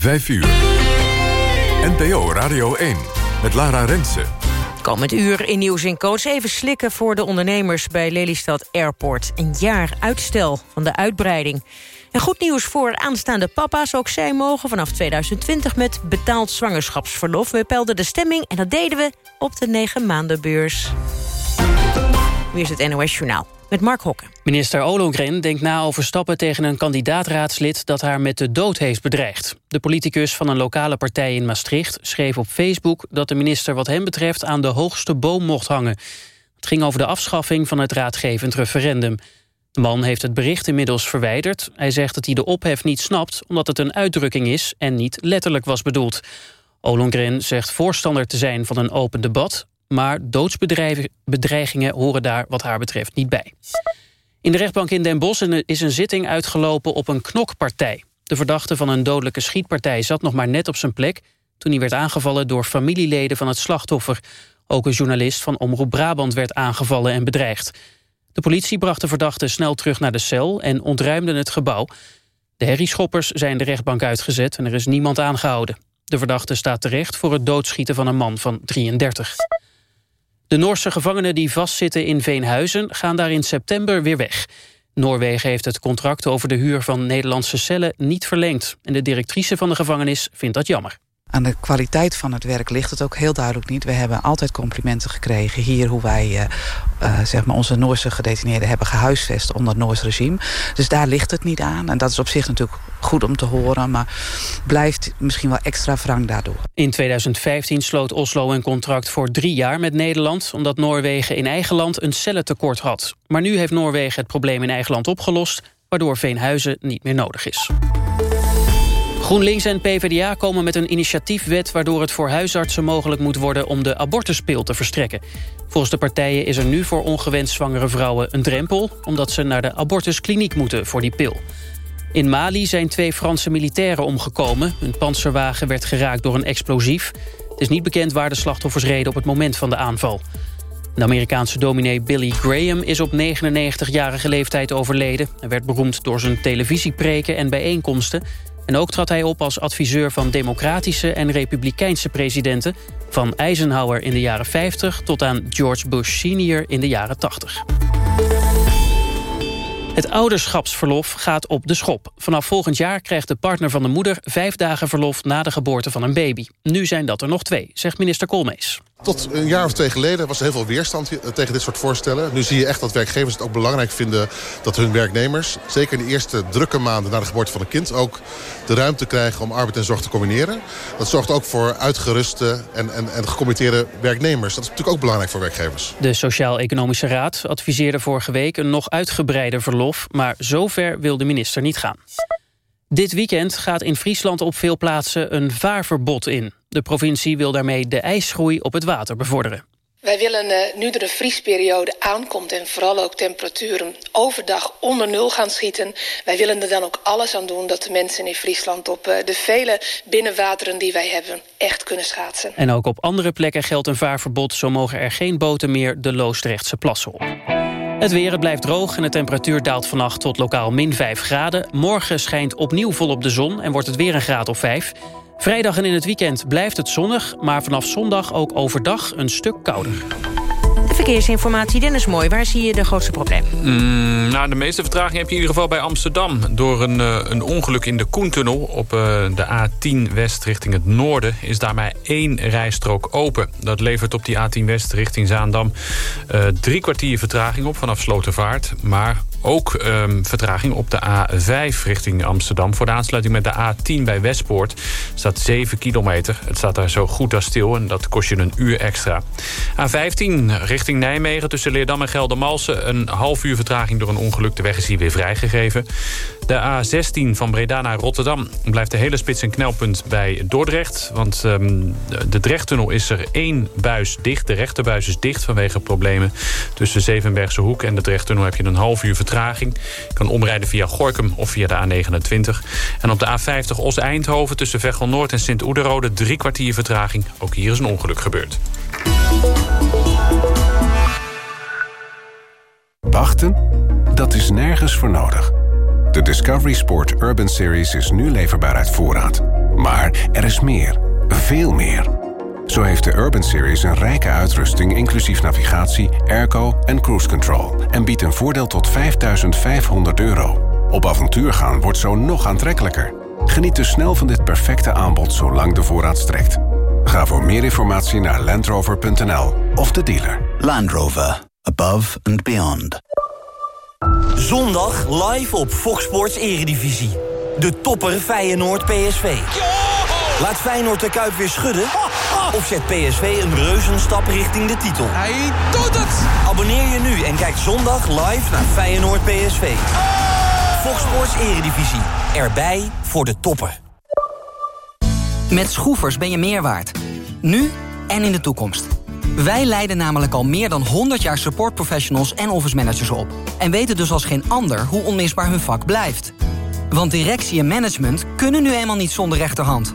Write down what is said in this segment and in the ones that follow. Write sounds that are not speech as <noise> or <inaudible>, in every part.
5 uur. NPO Radio 1 met Lara Rensen. Komend uur in Nieuws in Coach even slikken voor de ondernemers bij Lelystad Airport. Een jaar uitstel van de uitbreiding. En goed nieuws voor aanstaande papa's. Ook zij mogen vanaf 2020 met betaald zwangerschapsverlof. We pelden de stemming en dat deden we op de 9 maandenbeurs. Nu is het NOS Journaal met Mark Hokken. Minister Ollongren denkt na over stappen tegen een kandidaatraadslid... dat haar met de dood heeft bedreigd. De politicus van een lokale partij in Maastricht schreef op Facebook... dat de minister wat hem betreft aan de hoogste boom mocht hangen. Het ging over de afschaffing van het raadgevend referendum. De man heeft het bericht inmiddels verwijderd. Hij zegt dat hij de ophef niet snapt... omdat het een uitdrukking is en niet letterlijk was bedoeld. Ollongren zegt voorstander te zijn van een open debat... maar doodsbedreigingen horen daar wat haar betreft niet bij. In de rechtbank in Den Bosch is een zitting uitgelopen op een knokpartij. De verdachte van een dodelijke schietpartij zat nog maar net op zijn plek... toen hij werd aangevallen door familieleden van het slachtoffer. Ook een journalist van Omroep Brabant werd aangevallen en bedreigd. De politie bracht de verdachte snel terug naar de cel en ontruimde het gebouw. De herrieschoppers zijn de rechtbank uitgezet en er is niemand aangehouden. De verdachte staat terecht voor het doodschieten van een man van 33. De Noorse gevangenen die vastzitten in Veenhuizen gaan daar in september weer weg. Noorwegen heeft het contract over de huur van Nederlandse cellen niet verlengd. En de directrice van de gevangenis vindt dat jammer. Aan de kwaliteit van het werk ligt het ook heel duidelijk niet. We hebben altijd complimenten gekregen hier hoe wij uh, uh, zeg maar onze Noorse gedetineerden hebben gehuisvest onder het Noors regime. Dus daar ligt het niet aan. En dat is op zich natuurlijk goed om te horen, maar blijft misschien wel extra wrang daardoor. In 2015 sloot Oslo een contract voor drie jaar met Nederland... omdat Noorwegen in eigen land een cellentekort had. Maar nu heeft Noorwegen het probleem in eigen land opgelost... waardoor Veenhuizen niet meer nodig is. GroenLinks en PvdA komen met een initiatiefwet... waardoor het voor huisartsen mogelijk moet worden om de abortuspil te verstrekken. Volgens de partijen is er nu voor ongewenst zwangere vrouwen een drempel... omdat ze naar de abortuskliniek moeten voor die pil. In Mali zijn twee Franse militairen omgekomen. Een panzerwagen werd geraakt door een explosief. Het is niet bekend waar de slachtoffers reden op het moment van de aanval. De Amerikaanse dominee Billy Graham is op 99-jarige leeftijd overleden. Hij werd beroemd door zijn televisiepreken en bijeenkomsten... En ook trad hij op als adviseur van democratische en republikeinse presidenten... van Eisenhower in de jaren 50 tot aan George Bush senior in de jaren 80. Het ouderschapsverlof gaat op de schop. Vanaf volgend jaar krijgt de partner van de moeder... vijf dagen verlof na de geboorte van een baby. Nu zijn dat er nog twee, zegt minister Koolmees. Tot een jaar of twee geleden was er heel veel weerstand tegen dit soort voorstellen. Nu zie je echt dat werkgevers het ook belangrijk vinden... dat hun werknemers, zeker in de eerste drukke maanden... na de geboorte van een kind, ook de ruimte krijgen om arbeid en zorg te combineren. Dat zorgt ook voor uitgeruste en, en, en gecommitteerde werknemers. Dat is natuurlijk ook belangrijk voor werkgevers. De Sociaal-Economische Raad adviseerde vorige week... een nog uitgebreider verlof, maar zover wil de minister niet gaan. Dit weekend gaat in Friesland op veel plaatsen een vaarverbod in. De provincie wil daarmee de ijsgroei op het water bevorderen. Wij willen uh, nu er de vriesperiode aankomt en vooral ook temperaturen overdag onder nul gaan schieten. Wij willen er dan ook alles aan doen dat de mensen in Friesland op uh, de vele binnenwateren die wij hebben echt kunnen schaatsen. En ook op andere plekken geldt een vaarverbod. Zo mogen er geen boten meer de Loosdrechtse plassen op. Het weer blijft droog en de temperatuur daalt vannacht tot lokaal min 5 graden. Morgen schijnt opnieuw volop de zon en wordt het weer een graad of 5. Vrijdag en in het weekend blijft het zonnig... maar vanaf zondag ook overdag een stuk kouder. Verkeersinformatie, Dennis Mooi. Waar zie je de grootste problemen? Mm, nou, de meeste vertraging heb je in ieder geval bij Amsterdam. Door een, uh, een ongeluk in de Koentunnel op uh, de A10 West richting het noorden... is daar maar één rijstrook open. Dat levert op die A10 West richting Zaandam uh, drie kwartier vertraging op vanaf Slotervaart. Maar ook um, vertraging op de A5 richting Amsterdam. Voor de aansluiting met de A10 bij Westpoort staat 7 kilometer. Het staat daar zo goed als stil en dat kost je een uur extra. A15 richting Nijmegen tussen Leerdam en Geldermalsen. Een half uur vertraging door een ongeluk. De weg is hier weer vrijgegeven. De A16 van Breda naar Rotterdam blijft de hele spits een knelpunt bij Dordrecht. Want um, de Drechttunnel is er één buis dicht. De rechterbuis is dicht vanwege problemen tussen Zevenbergse Hoek en de Drechttunnel heb je een half uur vertraging. Je kan omrijden via Gorkum of via de A29. En op de A50 Os-Eindhoven tussen Veghel Noord en Sint-Oederode drie kwartier vertraging. Ook hier is een ongeluk gebeurd. Wachten? Dat is nergens voor nodig. De Discovery Sport Urban Series is nu leverbaar uit voorraad. Maar er is meer. Veel meer. Zo heeft de Urban Series een rijke uitrusting... inclusief navigatie, airco en cruise control... en biedt een voordeel tot 5500 euro. Op avontuur gaan wordt zo nog aantrekkelijker. Geniet dus snel van dit perfecte aanbod zolang de voorraad strekt. Ga voor meer informatie naar landrover.nl of de dealer. Land Rover. Above and beyond. Zondag live op Fox Sports Eredivisie. De topper Feyenoord PSV. Laat Feyenoord de Kuip weer schudden? Of zet PSV een reuzenstap richting de titel? Hij doet het! Abonneer je nu en kijk zondag live naar Feyenoord PSV. Fox Sports Eredivisie. Erbij voor de topper. Met Schroefers ben je meer waard. Nu en in de toekomst. Wij leiden namelijk al meer dan 100 jaar supportprofessionals en office managers op. En weten dus als geen ander hoe onmisbaar hun vak blijft. Want directie en management kunnen nu eenmaal niet zonder rechterhand.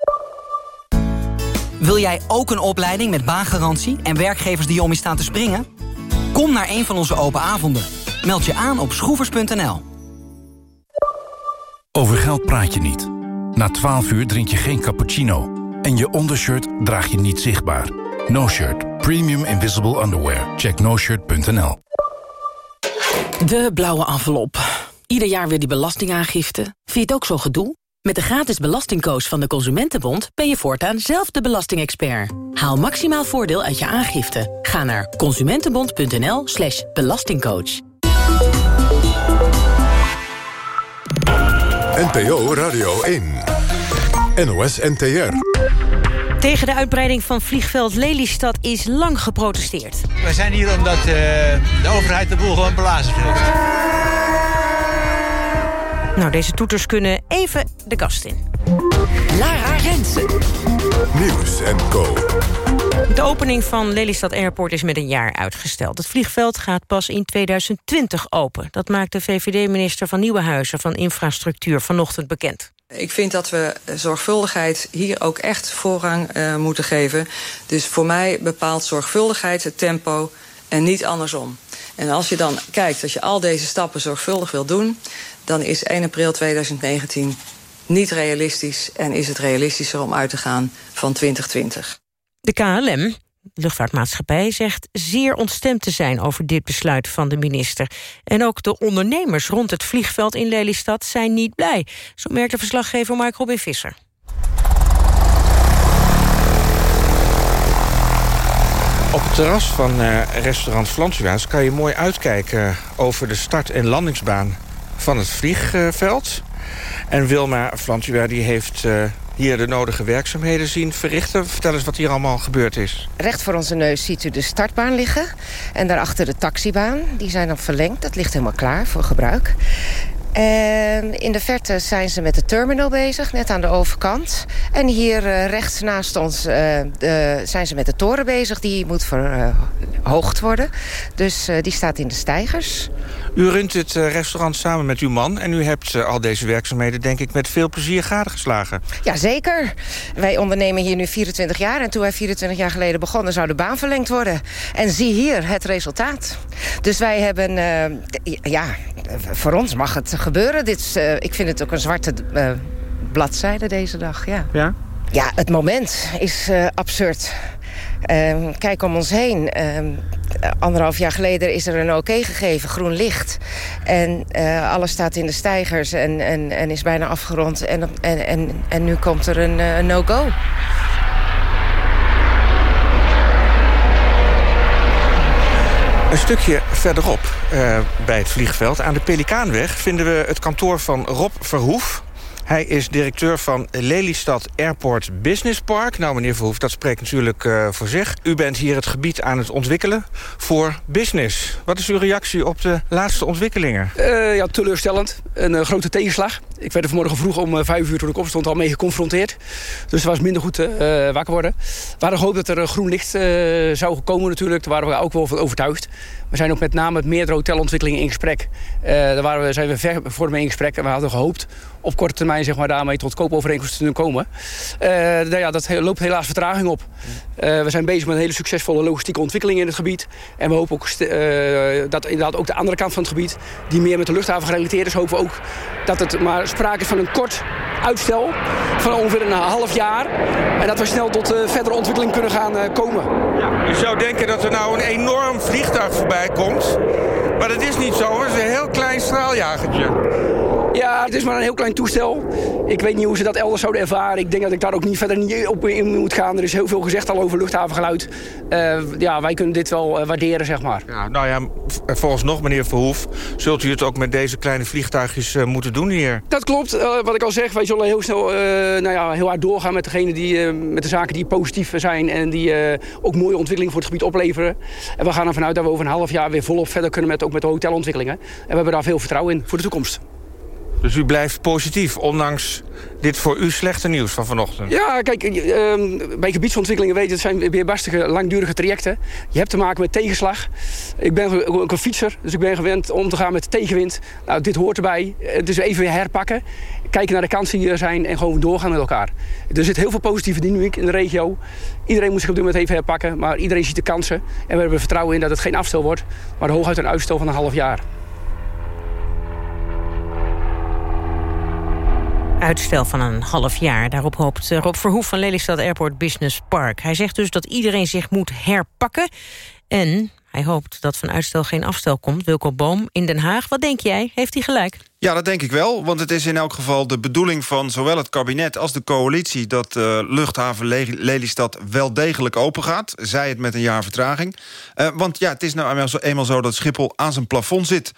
Wil jij ook een opleiding met baangarantie en werkgevers die om je staan te springen? Kom naar een van onze open avonden. Meld je aan op schroevers.nl. Over geld praat je niet. Na 12 uur drink je geen cappuccino. En je ondershirt draag je niet zichtbaar. No Shirt. Premium Invisible Underwear. Check noshirt.nl De blauwe envelop. Ieder jaar weer die belastingaangifte. Vind je het ook zo gedoe? Met de gratis belastingcoach van de Consumentenbond... ben je voortaan zelf de belastingexpert. Haal maximaal voordeel uit je aangifte. Ga naar consumentenbond.nl slash belastingcoach. NPO Radio 1. NOS NTR. Tegen de uitbreiding van vliegveld Lelystad is lang geprotesteerd. Wij zijn hier omdat uh, de overheid de boel gewoon belazerd heeft. Nou, deze toeters kunnen even de kast in. Lara Rensen. Nieuws en Co. De opening van Lelystad Airport is met een jaar uitgesteld. Het vliegveld gaat pas in 2020 open. Dat maakt de VVD-minister van Nieuwenhuizen van Infrastructuur vanochtend bekend. Ik vind dat we zorgvuldigheid hier ook echt voorrang uh, moeten geven. Dus voor mij bepaalt zorgvuldigheid het tempo en niet andersom. En als je dan kijkt dat je al deze stappen zorgvuldig wil doen... dan is 1 april 2019 niet realistisch... en is het realistischer om uit te gaan van 2020. De KLM, luchtvaartmaatschappij, zegt zeer ontstemd te zijn over dit besluit van de minister. En ook de ondernemers rond het vliegveld in Lelystad zijn niet blij. Zo merkt de verslaggever Mark Robin Visser. Op het terras van uh, restaurant Flansua's kan je mooi uitkijken over de start- en landingsbaan van het vliegveld. En Wilma Flansua die heeft uh, hier de nodige werkzaamheden zien verrichten. Vertel eens wat hier allemaal gebeurd is. Recht voor onze neus ziet u de startbaan liggen. En daarachter de taxibaan. Die zijn dan verlengd. Dat ligt helemaal klaar voor gebruik. En in de verte zijn ze met de terminal bezig, net aan de overkant. En hier uh, rechts naast ons uh, de, zijn ze met de toren bezig. Die moet verhoogd worden. Dus uh, die staat in de stijgers. U runt het restaurant samen met uw man... en u hebt al deze werkzaamheden, denk ik, met veel plezier gadegeslagen. Jazeker. Wij ondernemen hier nu 24 jaar... en toen wij 24 jaar geleden begonnen, zou de baan verlengd worden. En zie hier het resultaat. Dus wij hebben... ja, voor ons mag het gebeuren. Dit is, uh, ik vind het ook een zwarte uh, bladzijde deze dag, ja. Ja? Ja, het moment is uh, absurd. Uh, kijk om ons heen. Uh, anderhalf jaar geleden is er een oké okay gegeven, groen licht. En alles staat in de stijgers en, en, en is bijna afgerond. En, en, en, en nu komt er een, een no-go. Een stukje verderop uh, bij het vliegveld, aan de Pelikaanweg... vinden we het kantoor van Rob Verhoef. Hij is directeur van Lelystad Airport Business Park. Nou, meneer Verhoef, dat spreekt natuurlijk uh, voor zich. U bent hier het gebied aan het ontwikkelen voor business. Wat is uw reactie op de laatste ontwikkelingen? Uh, ja, teleurstellend. Een grote tegenslag. Ik werd er vanmorgen vroeg om vijf uur toen ik opstond al mee geconfronteerd. Dus het was minder goed wakker worden. We hadden gehoopt dat er groen licht zou komen natuurlijk. Daar waren we ook wel van overtuigd. We zijn ook met name met meerdere hotelontwikkelingen in gesprek. daar waren we, zijn we ver voor mee in gesprek. En we hadden gehoopt op korte termijn zeg maar, daarmee tot koopovereenkomsten te komen. nou ja, dat loopt helaas vertraging op. we zijn bezig met een hele succesvolle logistieke ontwikkeling in het gebied. En we hopen ook dat inderdaad ook de andere kant van het gebied... die meer met de luchthaven gerelateerd is... hopen we ook dat het maar sprake van een kort uitstel van ongeveer een half jaar. En dat we snel tot uh, verdere ontwikkeling kunnen gaan uh, komen. Ja, je zou denken dat er nou een enorm vliegtuig voorbij komt. Maar dat is niet zo. Het is een heel klein straaljagertje. Ja, het is maar een heel klein toestel. Ik weet niet hoe ze dat elders zouden ervaren. Ik denk dat ik daar ook niet verder niet op in moet gaan. Er is heel veel gezegd al over luchthavengeluid. Uh, ja, wij kunnen dit wel uh, waarderen, zeg maar. Ja, nou ja, volgens nog, meneer Verhoef... zult u het ook met deze kleine vliegtuigjes uh, moeten doen hier? Dat klopt. wat ik al zeg, wij zullen heel snel nou ja, heel hard doorgaan met, degene die, met de zaken die positief zijn... en die ook mooie ontwikkelingen voor het gebied opleveren. En we gaan ervan uit dat we over een half jaar weer volop verder kunnen... met, ook met de hotelontwikkelingen. En we hebben daar veel vertrouwen in voor de toekomst. Dus u blijft positief, ondanks dit voor u slechte nieuws van vanochtend? Ja, kijk, uh, bij gebiedsontwikkelingen weet je, het zijn weer bastige, langdurige trajecten. Je hebt te maken met tegenslag. Ik ben ook een fietser, dus ik ben gewend om te gaan met tegenwind. Nou, dit hoort erbij. Het is even weer herpakken. Kijken naar de kansen die er zijn en gewoon doorgaan met elkaar. Er zit heel veel positieve dynamiek in de regio. Iedereen moet zich op dit moment even herpakken, maar iedereen ziet de kansen. En we hebben vertrouwen in dat het geen afstel wordt, maar hooguit een uitstel van een half jaar. Uitstel van een half jaar. Daarop hoopt Rob Verhoef van Lelystad Airport Business Park. Hij zegt dus dat iedereen zich moet herpakken. En hij hoopt dat van uitstel geen afstel komt. Wilco Boom in Den Haag. Wat denk jij? Heeft hij gelijk? Ja, dat denk ik wel. Want het is in elk geval de bedoeling van zowel het kabinet als de coalitie... dat uh, luchthaven Lelystad wel degelijk open gaat. Zij het met een jaar vertraging. Uh, want ja, het is nou eenmaal zo dat Schiphol aan zijn plafond zit.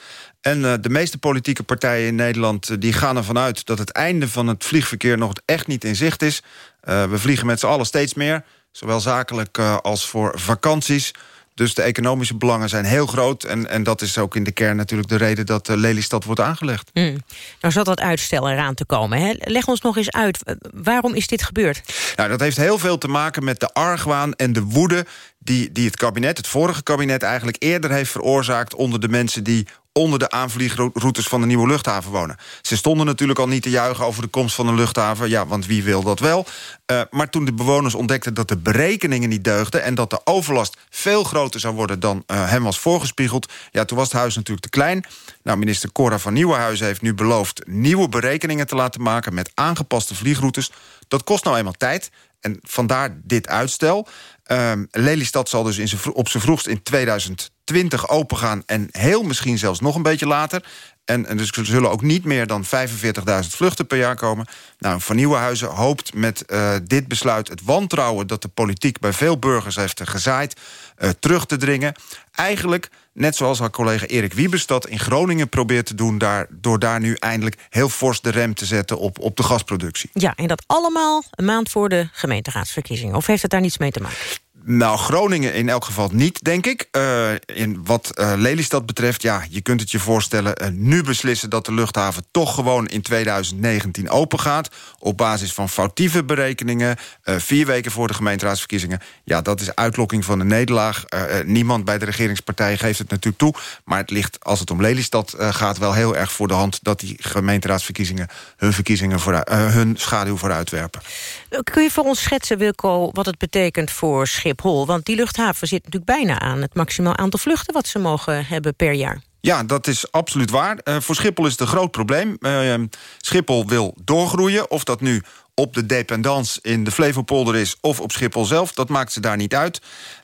En uh, de meeste politieke partijen in Nederland... die gaan ervan uit dat het einde van het vliegverkeer... nog echt niet in zicht is. we vliegen met z'n allen steeds meer. Zowel zakelijk als voor vakanties... Dus de economische belangen zijn heel groot. En, en dat is ook in de kern natuurlijk de reden dat Lelystad wordt aangelegd. Mm. Nou zat dat uitstel eraan te komen. Hè? Leg ons nog eens uit, waarom is dit gebeurd? Nou, dat heeft heel veel te maken met de argwaan en de woede... Die, het kabinet, het vorige kabinet eigenlijk eerder heeft veroorzaakt... onder de mensen die onder de aanvliegroutes van de nieuwe luchthaven wonen. Ze stonden natuurlijk al niet te juichen over de komst van een luchthaven. Ja, want wie wil dat wel? Uh, maar toen de bewoners ontdekten dat de berekeningen niet deugden... en dat de overlast veel groter zou worden dan uh, hem was voorgespiegeld... ja, toen was het huis natuurlijk te klein. Nou, minister Cora van Nieuwenhuizen heeft nu beloofd... nieuwe berekeningen te laten maken met aangepaste vliegroutes. Dat kost nou eenmaal tijd. En vandaar dit uitstel. Um, Lelystad zal dus in op zijn vroegst in 2020 opengaan... en heel misschien zelfs nog een beetje later. En, en dus er zullen ook niet meer dan 45.000 vluchten per jaar komen. Nou, Van Nieuwenhuizen hoopt met uh, dit besluit het wantrouwen... dat de politiek bij veel burgers heeft gezaaid, uh, terug te dringen. Eigenlijk, net zoals haar collega Erik Wiebes dat in Groningen probeert te doen... Daar, door daar nu eindelijk heel fors de rem te zetten op, op de gasproductie. Ja, en dat allemaal een maand voor de gemeenteraadsverkiezingen. Of heeft het daar niets mee te maken? Nou, Groningen in elk geval niet, denk ik. Uh, in wat uh, Lelystad betreft, ja, je kunt het je voorstellen... Uh, nu beslissen dat de luchthaven toch gewoon in 2019 open gaat... op basis van foutieve berekeningen, vier weken voor de gemeenteraadsverkiezingen. Ja, dat is uitlokking van een nederlaag. niemand bij de regeringspartij geeft het natuurlijk toe. Maar het ligt, als het om Lelystad gaat, wel heel erg voor de hand... dat die gemeenteraadsverkiezingen hun, verkiezingen vooruit, hun schaduw vooruitwerpen. Kun je voor ons schetsen, Wilco, wat het betekent voor Schip want die luchthaven zit natuurlijk bijna aan het maximaal aantal vluchten... wat ze mogen hebben per jaar. Ja, dat is absoluut waar. Uh, voor Schiphol is het een groot probleem. Uh, Schiphol wil doorgroeien. Of dat nu op de dependance in de Flevopolder is... of op Schiphol zelf, dat maakt ze daar niet uit.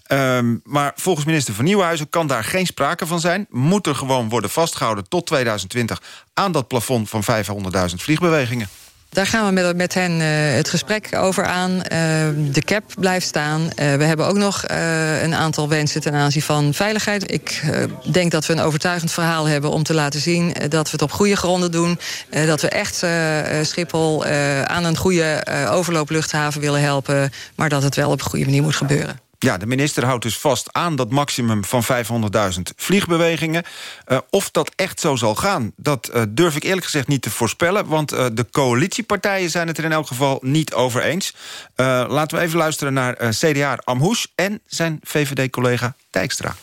Uh, maar volgens minister van Nieuwenhuizen kan daar geen sprake van zijn. Moet er gewoon worden vastgehouden tot 2020... aan dat plafond van 500.000 vliegbewegingen. Daar gaan we met, met hen uh, het gesprek over aan. Uh, de cap blijft staan. Uh, we hebben ook nog een aantal wensen ten aanzien van veiligheid. Ik denk dat we een overtuigend verhaal hebben om te laten zien... dat we het op goede gronden doen. dat we echt Schiphol aan een goede overloopluchthaven willen helpen. Maar dat het wel op een goede manier moet gebeuren. Ja, de minister houdt dus vast aan dat maximum van 500.000 vliegbewegingen. Uh, of dat echt zo zal gaan, dat uh, durf ik eerlijk gezegd niet te voorspellen... want uh, de coalitiepartijen zijn het er in elk geval niet over eens. laten we even luisteren naar CDA Amhoes en zijn VVD-collega Dijkstra.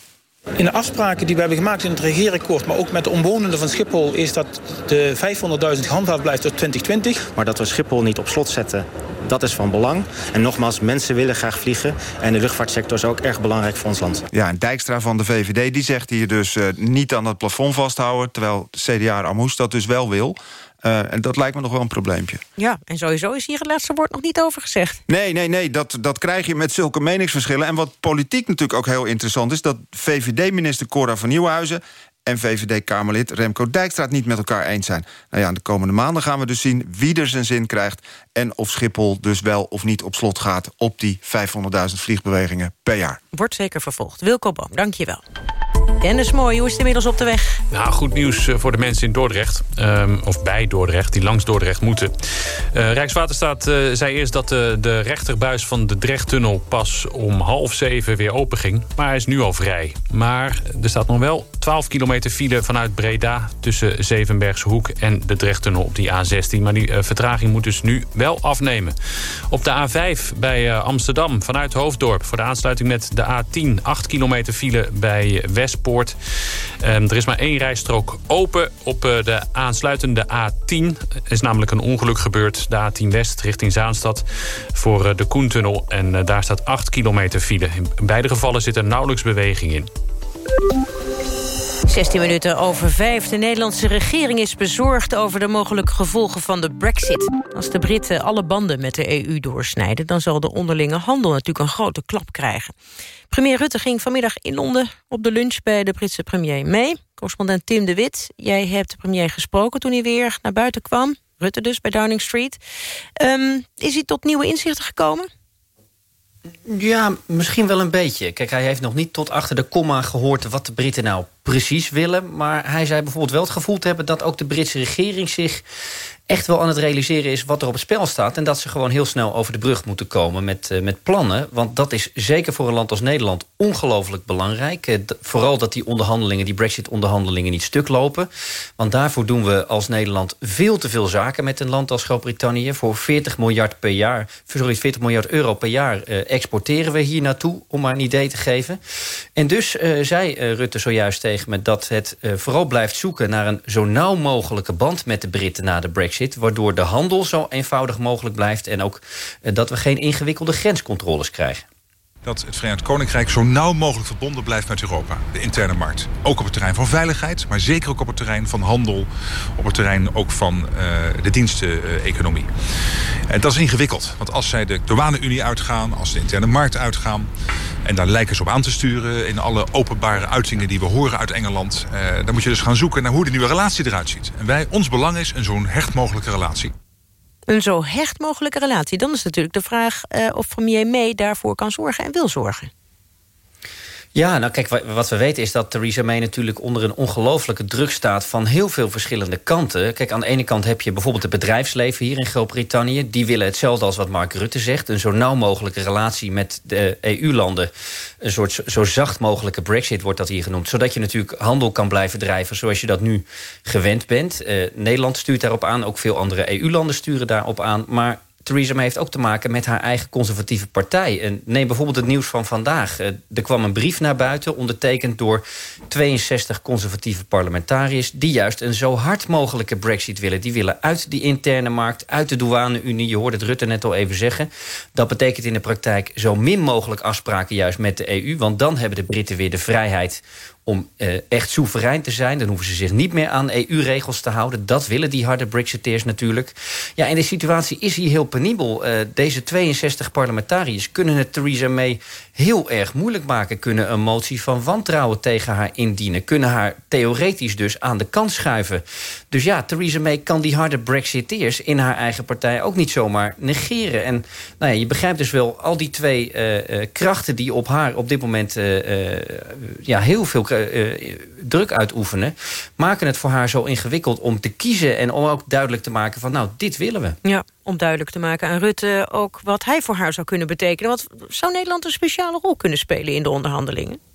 In de afspraken die we hebben gemaakt in het regeerakkoord... maar ook met de omwonenden van Schiphol... is dat de 500.000 gehandhaafd blijft tot 2020. Maar dat we Schiphol niet op slot zetten, dat is van belang. En nogmaals, mensen willen graag vliegen. En de luchtvaartsector is ook erg belangrijk voor ons land. Ja, en Dijkstra van de VVD die zegt hier dus uh, niet aan het plafond vasthouden... terwijl CDA Amhoes dat dus wel wil... Uh, en dat lijkt me nog wel een probleempje. Ja, en sowieso is hier het laatste woord nog niet over gezegd. Nee, nee, nee, dat, dat krijg je met zulke meningsverschillen. En wat politiek natuurlijk ook heel interessant is... dat VVD-minister Cora van Nieuwenhuizen en VVD-Kamerlid Remco Dijkstra het niet met elkaar eens zijn. Nou ja, de komende maanden gaan we dus zien wie er zijn zin krijgt... en of Schiphol dus wel of niet op slot gaat op die 500.000 vliegbewegingen per jaar. Wordt zeker vervolgd. Wilco Boom, dank je wel. Dennis Mooi, hoe is het inmiddels op de weg? Nou, goed nieuws eh, voor de mensen in Dordrecht. Um, of bij Dordrecht, die langs Dordrecht moeten. Uh, Rijkswaterstaat uh, zei eerst dat de, de rechterbuis van de Drechttunnel... pas om half zeven weer open ging. Maar hij is nu al vrij. Maar er staat nog wel 12 kilometer file vanuit Breda... tussen Zevenbergse Hoek en de Drechttunnel op die A16. Maar die vertraging moet dus nu wel afnemen. Op de A5 bij Amsterdam vanuit Hoofddorp... voor de aansluiting met de A10. 8 kilometer file bij Westpoort Um, er is maar één rijstrook open op uh, de aansluitende A10. Er is namelijk een ongeluk gebeurd. De A10 West richting Zaanstad voor uh, de Koentunnel. En uh, daar staat 8 kilometer file. In beide gevallen zit er nauwelijks beweging in. 16 minuten over 5. De Nederlandse regering is bezorgd over de mogelijke gevolgen van de brexit. Als de Britten alle banden met de EU doorsnijden... dan zal de onderlinge handel natuurlijk een grote klap krijgen. Premier Rutte ging vanmiddag in Londen op de lunch bij de Britse premier May. Correspondent Tim de Wit, jij hebt de premier gesproken toen hij weer naar buiten kwam. Rutte dus, bij Downing Street. Um, is hij tot nieuwe inzichten gekomen? Ja, misschien wel een beetje. Kijk, hij heeft nog niet tot achter de komma gehoord... wat de Britten nou precies willen. Maar hij zei bijvoorbeeld wel het gevoel te hebben... dat ook de Britse regering zich echt wel aan het realiseren is wat er op het spel staat... en dat ze gewoon heel snel over de brug moeten komen met, uh, met plannen. Want dat is zeker voor een land als Nederland ongelooflijk belangrijk. Uh, vooral dat die onderhandelingen, die brexit-onderhandelingen niet stuk lopen. Want daarvoor doen we als Nederland veel te veel zaken... met een land als Groot-Brittannië. Voor 40 miljard per jaar, sorry, 40 miljard euro per jaar uh, exporteren we hier naartoe... om maar een idee te geven. En dus zei Rutte zojuist tegen dat het vooral blijft zoeken... naar een zo nauw mogelijke band met de Britten na de brexit waardoor de handel zo eenvoudig mogelijk blijft... en ook eh, dat we geen ingewikkelde grenscontroles krijgen dat het Verenigd Koninkrijk zo nauw mogelijk verbonden blijft met Europa. De interne markt. Ook op het terrein van veiligheid, maar zeker ook op het terrein van handel. Op het terrein ook van uh, de diensteneconomie. en dat is ingewikkeld. Want als zij de douane-unie uitgaan, als de interne markt uitgaan... en daar lijken ze op aan te sturen in alle openbare uitingen die we horen uit Engeland... Uh, dan moet je dus gaan zoeken naar hoe de nieuwe relatie eruit ziet. En wij, ons belang is een zo'n hecht mogelijke relatie een zo hecht mogelijke relatie. Dan is natuurlijk de vraag uh, of premier May daarvoor kan zorgen en wil zorgen. Ja, nou kijk, wat we weten is dat Theresa May natuurlijk onder een ongelofelijke druk staat van heel veel verschillende kanten. Kijk, aan de ene kant heb je bijvoorbeeld het bedrijfsleven hier in Groot-Brittannië. Die willen hetzelfde als wat Mark Rutte zegt. Een zo nauw mogelijke relatie met de EU-landen. Een soort zo zacht mogelijke brexit wordt dat hier genoemd. Zodat je natuurlijk handel kan blijven drijven zoals je dat nu gewend bent. Uh, Nederland stuurt daarop aan, ook veel andere EU-landen sturen daarop aan. Maar Theresa heeft ook te maken met haar eigen conservatieve partij. En neem bijvoorbeeld het nieuws van vandaag. Eh, er kwam een brief naar buiten, ondertekend door 62 conservatieve parlementariërs... die juist een zo hard mogelijke brexit willen. Die willen uit die interne markt, uit de douane-unie. Je hoorde het Rutte net al even zeggen. Dat betekent in de praktijk zo min mogelijk afspraken juist met de EU. Want dan hebben de Britten weer de vrijheid om uh, echt soeverein te zijn. Dan hoeven ze zich niet meer aan EU-regels te houden. Dat willen die harde Brexiteers natuurlijk. Ja, en de situatie is hier heel penibel. Uh, deze 62 parlementariërs kunnen het Theresa May heel erg moeilijk maken. Kunnen een motie van wantrouwen tegen haar indienen. Kunnen haar theoretisch dus aan de kant schuiven. Dus ja, Theresa May kan die harde Brexiteers in haar eigen partij ook niet zomaar negeren. En nou ja, je begrijpt dus wel al die twee uh, krachten die op haar op dit moment ja, heel veel druk uitoefenen... maken het voor haar zo ingewikkeld om te kiezen... en om ook duidelijk te maken van, nou, dit willen we. Ja, om duidelijk te maken aan Rutte ook wat hij voor haar zou kunnen betekenen. Wat zou Nederland een speciale rol kunnen spelen in de onderhandelingen?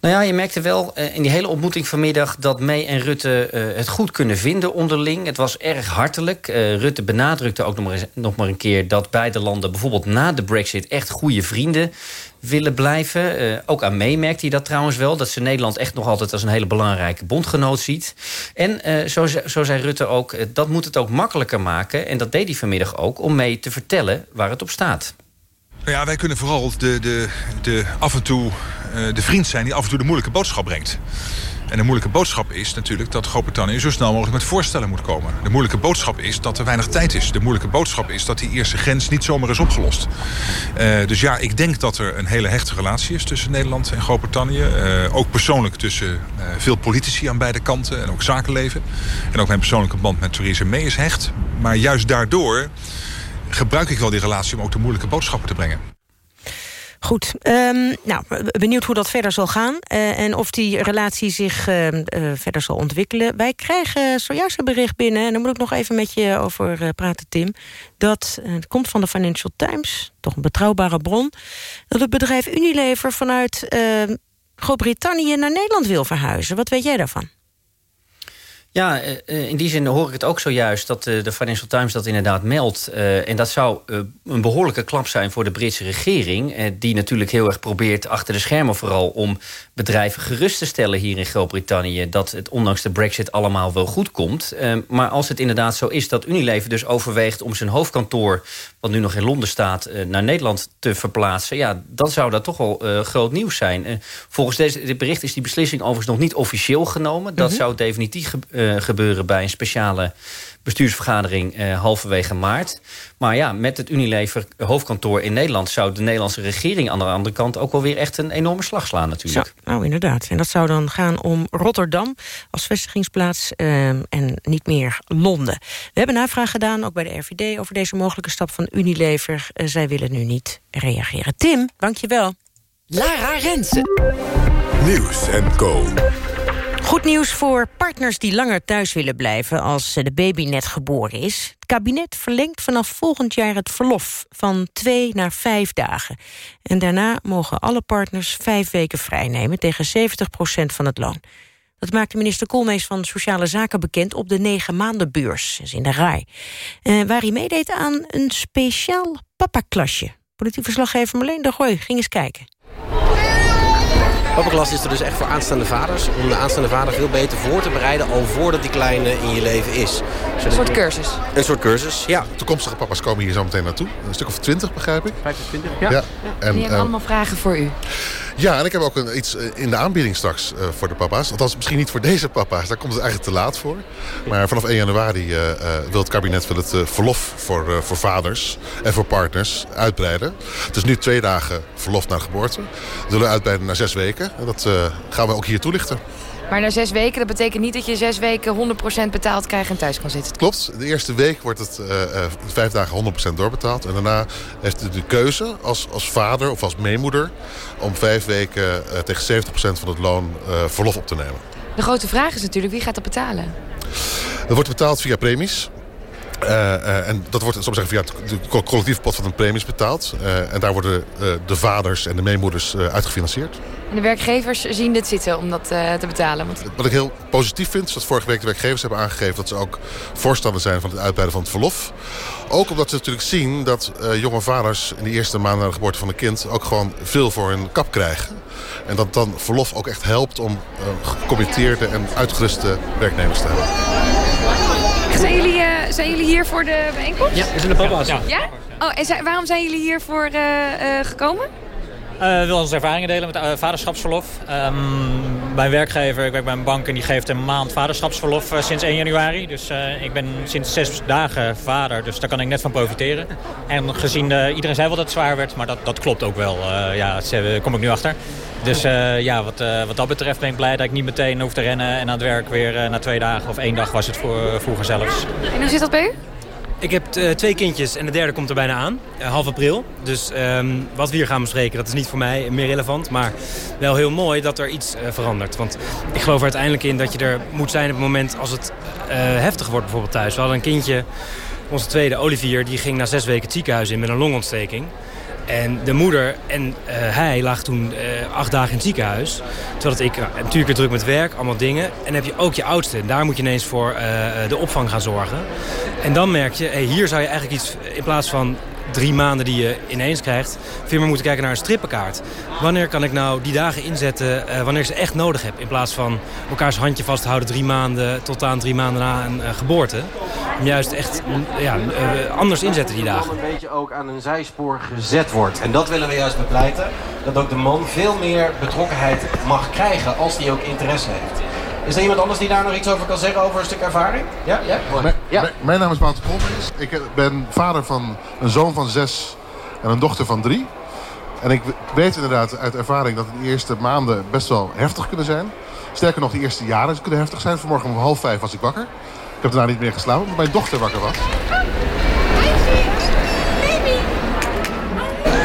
Nou ja, je merkte wel uh, in die hele ontmoeting vanmiddag... dat May en Rutte uh, het goed kunnen vinden onderling. Het was erg hartelijk. Uh, Rutte benadrukte ook nog maar, nog maar een keer... dat beide landen bijvoorbeeld na de brexit echt goede vrienden willen blijven. ook aan May merkte hij dat trouwens wel. Dat ze Nederland echt nog altijd als een hele belangrijke bondgenoot ziet. En zo, zo, zei Rutte ook, dat moet het ook makkelijker maken. En dat deed hij vanmiddag ook, om May te vertellen waar het op staat. Ja, wij kunnen vooral de, de, de, af en toe uh, de vriend zijn die af en toe de moeilijke boodschap brengt. En de moeilijke boodschap is natuurlijk dat Groot-Brittannië zo snel mogelijk met voorstellen moet komen. De moeilijke boodschap is dat er weinig tijd is. De moeilijke boodschap is dat die eerste grens niet zomaar is opgelost. Uh, dus ja, ik denk dat er een hele hechte relatie is tussen Nederland en Groot-Brittannië. Uh, ook persoonlijk tussen veel politici aan beide kanten en ook zakenleven. En ook mijn persoonlijke band met Theresa May is hecht. Maar juist daardoor gebruik ik wel die relatie om ook de moeilijke boodschappen te brengen. Goed, um, nou, benieuwd hoe dat verder zal gaan... Uh, en of die relatie zich uh, uh, verder zal ontwikkelen. Wij krijgen zojuist een bericht binnen... en daar moet ik nog even met je over praten, Tim... dat het komt van de Financial Times, toch een betrouwbare bron... dat het bedrijf Unilever vanuit ehm, Groot-Brittannië naar Nederland wil verhuizen. Wat weet jij daarvan? Ja, in die zin hoor ik het ook zojuist dat de Financial Times dat inderdaad meldt. En dat zou een behoorlijke klap zijn voor de Britse regering... die natuurlijk heel erg probeert achter de schermen vooral... om bedrijven gerust te stellen hier in Groot-Brittannië... dat het ondanks de brexit allemaal wel goed komt. Maar als het inderdaad zo is dat Unilever dus overweegt... om zijn hoofdkantoor, wat nu nog in Londen staat, naar Nederland te verplaatsen... ja, dan zou dat toch wel groot nieuws zijn. Volgens deze, dit bericht is die beslissing overigens nog niet officieel genomen. Dat mm -hmm. zou definitief uh, gebeuren bij een speciale bestuursvergadering uh, halverwege maart. Maar ja, met het Unilever hoofdkantoor in Nederland... zou de Nederlandse regering aan de andere kant... ook wel weer echt een enorme slag slaan natuurlijk. Zo, nou, inderdaad. En dat zou dan gaan om Rotterdam als vestigingsplaats... Uh, en niet meer Londen. We hebben navraag gedaan, ook bij de RVD... over deze mogelijke stap van Unilever. Uh, zij willen nu niet reageren. Tim, dank je wel. Lara Rensen. Nieuws en Co. Goed nieuws voor partners die langer thuis willen blijven als de baby net geboren is. Het kabinet verlengt vanaf volgend jaar het verlof van twee naar vijf dagen. En daarna mogen alle partners vijf weken vrijnemen tegen 70% van het loon. Dat maakte minister Koolmees van Sociale Zaken bekend op de negen maandenbeurs in de RAI. Uh, waar hij meedeed aan een speciaal papaklasje. Politiek verslaggever Marleen de Gooi ging eens kijken. Pappaklas is er dus echt voor aanstaande vaders. Om de aanstaande vader veel beter voor te bereiden... al voordat die kleine in je leven is. Zodat een soort cursus? Een soort cursus, ja. Toekomstige papa's komen hier zo meteen naartoe. Een stuk of twintig, begrijp ik. 25, ja. ja. ja. En, en die hebben uh, allemaal vragen voor u. Ja, en ik heb ook een, iets in de aanbieding straks uh, voor de papa's. Althans, misschien niet voor <laughs> deze papa's. Daar komt het eigenlijk te laat voor. Maar vanaf 1 januari uh, wil het kabinet wil het verlof voor, voor vaders en voor partners uitbreiden. Het is nu twee dagen verlof na geboorte. We zullen uitbreiden naar zes weken. En dat gaan we ook hier toelichten. Maar na zes weken, dat betekent niet dat je zes weken 100% betaald krijgt en thuis kan zitten. Klopt. De eerste week wordt het uh, vijf dagen 100% doorbetaald. En daarna heeft u de keuze als, als vader of als meemoeder... om vijf weken uh, tegen 70% van het loon uh, verlof op te nemen. De grote vraag is natuurlijk, wie gaat dat betalen? Dat wordt betaald via premies. Uh, uh, en dat wordt soms zeggen via de collectieve pot van de premies betaald. Uh, en daar worden de vaders en de meemoeders uitgefinancierd. En de werkgevers zien dit zitten om dat te betalen? Want... Wat ik heel positief vind is dat vorige week de werkgevers hebben aangegeven... dat ze ook voorstander zijn van het uitbreiden van het verlof. Ook omdat ze natuurlijk zien dat jonge vaders in de eerste maanden na de geboorte van een kind... ook gewoon veel voor hun kap krijgen. En dat dan verlof ook echt helpt om gecommitteerde en uitgeruste werknemers te hebben. Zijn jullie, zijn jullie hier voor de bijeenkomst? Ja, we zijn de papa's. Ja? Oh, en waarom zijn jullie hiervoor uh, uh, gekomen? We willen onze ervaringen delen met vaderschapsverlof. Um, mijn werkgever, ik werk bij een bank en die geeft een maand vaderschapsverlof sinds 1 januari. Dus ik ben sinds zes dagen vader, dus daar kan ik net van profiteren. En gezien, iedereen zei wel dat het zwaar werd, maar dat, dat klopt ook wel. ja, daar kom ik nu achter. Dus uh, ja, wat, uh, wat dat betreft ben ik blij dat ik niet meteen hoef te rennen... en aan het werk weer uh, na twee dagen of één dag was het voor, vroeger zelfs. En hoe zit dat bij u? Ik heb eh, twee kindjes en de derde komt er bijna aan, eh, half april. Dus ehm, wat we hier gaan bespreken, dat is niet voor mij meer relevant. Maar wel heel mooi dat er iets eh, verandert. Want ik geloof er uiteindelijk in dat je er moet zijn op het moment als het heftig wordt bijvoorbeeld thuis. We hadden een kindje, onze tweede, Olivier, die ging na zes weken het ziekenhuis in met een longontsteking. En de moeder en uh, hij lagen toen uh, acht dagen in het ziekenhuis. Terwijl ik uh, natuurlijk druk met werk, allemaal dingen. En dan heb je ook je oudste. En daar moet je ineens voor de opvang gaan zorgen. En dan merk je, hey, hier zou je eigenlijk iets in plaats van drie maanden die je ineens krijgt... veel meer moeten kijken naar een strippenkaart. Wanneer kan ik nou die dagen inzetten uh, wanneer ik ze echt nodig heb... in plaats van elkaars handje vasthouden drie maanden tot aan drie maanden na een uh, geboorte. Om juist echt ja, uh, anders inzetten die dagen. een beetje ook aan een zijspoor gezet wordt. En dat willen we juist bepleiten. Dat ook de man veel meer betrokkenheid mag krijgen als hij ook interesse heeft. Is er iemand anders die daar nog iets over kan zeggen over een stuk ervaring? Ja, ja? Mijn, ja. mijn naam is Wouter Koolmees. Ik ben vader van een zoon van zes en een dochter van drie. En ik weet inderdaad uit ervaring dat de eerste maanden best wel heftig kunnen zijn. Sterker nog, de eerste jaren kunnen heftig zijn. Vanmorgen om half vijf was ik wakker. Ik heb daarna niet meer geslapen, omdat mijn dochter wakker was.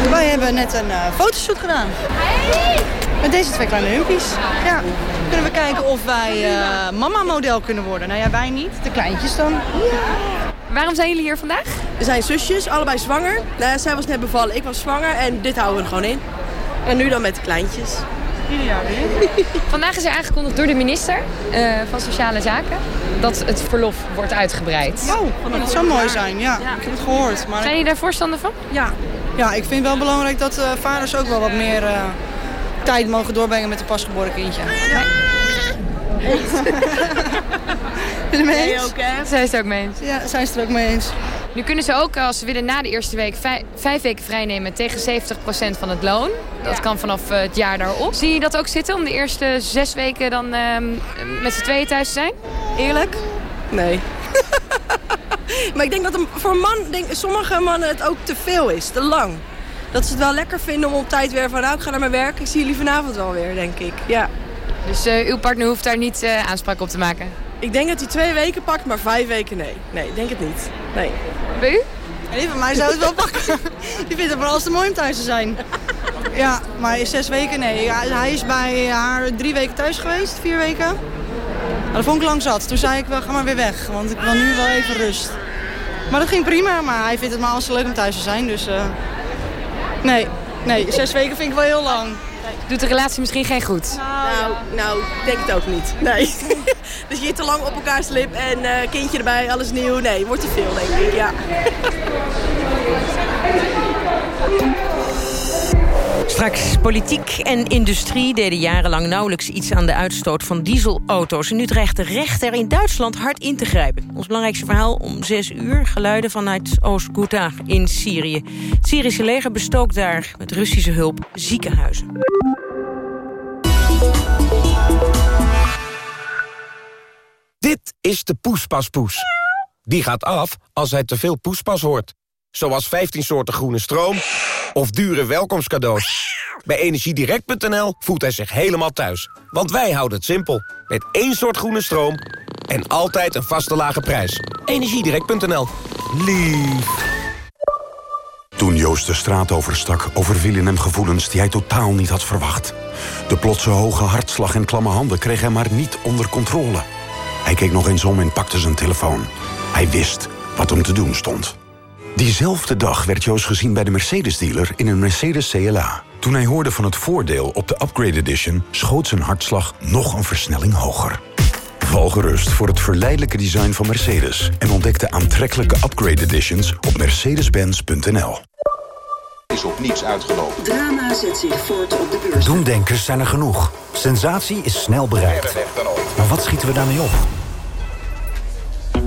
Wij hebben net een uh, fotoshoot gedaan. Met deze twee kleine humpies. Ja. Kunnen we kijken of wij uh, mama-model kunnen worden. Nou ja, wij niet. De kleintjes dan. Waarom zijn jullie hier vandaag? We zijn zusjes, allebei zwanger. Nou ja, zij was net bevallen, ik was zwanger en dit houden we er gewoon in. En nu dan met de kleintjes. Ieder weer. <laughs> Vandaag is er aangekondigd door de minister uh, van Sociale Zaken dat het verlof wordt uitgebreid. Oh, dat zou mooi zijn. Ja, ik heb het gehoord. Maar... Zijn jullie daar voorstander van? Ja. Ja, ik vind het wel belangrijk dat uh, vaders ook wel wat meer uh, tijd mogen doorbrengen met een pasgeboren kindje. Ja. Ben je mee eens? ook, hè? Zij is het ook mee eens. Ja, zijn ze het er ook mee eens. Nu kunnen ze ook, als ze willen na de eerste week, vijf, vijf weken vrijnemen tegen 70% van het loon. Dat kan vanaf uh, het jaar daarop. Zie je dat ook zitten om de eerste zes weken dan uh, met z'n tweeën thuis te zijn? Eerlijk? Nee. <laughs> maar ik denk dat een, voor een man, denk, sommige mannen het ook te veel is, te lang. Dat ze het wel lekker vinden om op tijd weer van nou ik ga naar mijn werk. Ik zie jullie vanavond wel weer, denk ik. Ja. Dus uh, uw partner hoeft daar niet uh, aanspraak op te maken? Ik denk dat hij twee weken pakt, maar vijf weken nee. Nee, ik denk het niet. Nee. Bij u? En die van mij zou het wel pakken. <laughs> Die vindt het vooral te mooi om thuis te zijn. Ja, maar zes weken nee. Ja, hij is bij haar drie weken thuis geweest, vier weken. Nou, dat vond ik lang zat. Toen zei ik wel, ga maar weer weg, want ik wil nu wel even rust. Maar dat ging prima, maar hij vindt het maar als leuk om thuis te zijn. Dus uh... nee, nee, zes weken vind ik wel heel lang. Doet de relatie misschien geen goed? Nou, nou ik denk het ook niet. Nee. <laughs> dus je te lang op elkaar lip en uh, kindje erbij, alles nieuw. Nee, wordt te veel, denk ik, ja. Straks politiek en industrie deden jarenlang nauwelijks iets aan de uitstoot van dieselauto's. En nu dreigt de rechter in Duitsland hard in te grijpen. Ons belangrijkste verhaal om zes uur. Geluiden vanuit Oost-Ghouta in Syrië. Het Syrische leger bestookt daar met Russische hulp ziekenhuizen. Dit is de poespaspoes. Die gaat af als hij te veel poespas hoort. Zoals 15 soorten groene stroom of dure welkomstcadeaus. Bij Energiedirect.nl voelt hij zich helemaal thuis. Want wij houden het simpel. Met één soort groene stroom en altijd een vaste lage prijs. Energiedirect.nl. Lief. Toen Joost de straat overstak, overvielen hem gevoelens die hij totaal niet had verwacht. De plotse hoge hartslag en klamme handen kreeg hij maar niet onder controle. Hij keek nog eens om en pakte zijn telefoon. Hij wist wat hem te doen stond. Diezelfde dag werd Joost gezien bij de Mercedes-dealer in een Mercedes CLA. Toen hij hoorde van het voordeel op de Upgrade Edition... schoot zijn hartslag nog een versnelling hoger. Val gerust voor het verleidelijke design van Mercedes... en ontdek de aantrekkelijke Upgrade Editions op mercedes-benz.nl. Is op niets uitgelopen. Drama zet zich voort op de beurs. Doemdenkers zijn er genoeg. Sensatie is snel bereikt. Maar wat schieten we daarmee op?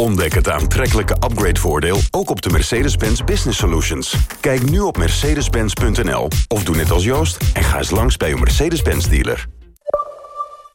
Ontdek het aantrekkelijke upgrade-voordeel ook op de Mercedes-Benz Business Solutions. Kijk nu op mercedes-benz.nl of doe net als Joost en ga eens langs bij uw Mercedes-Benz dealer.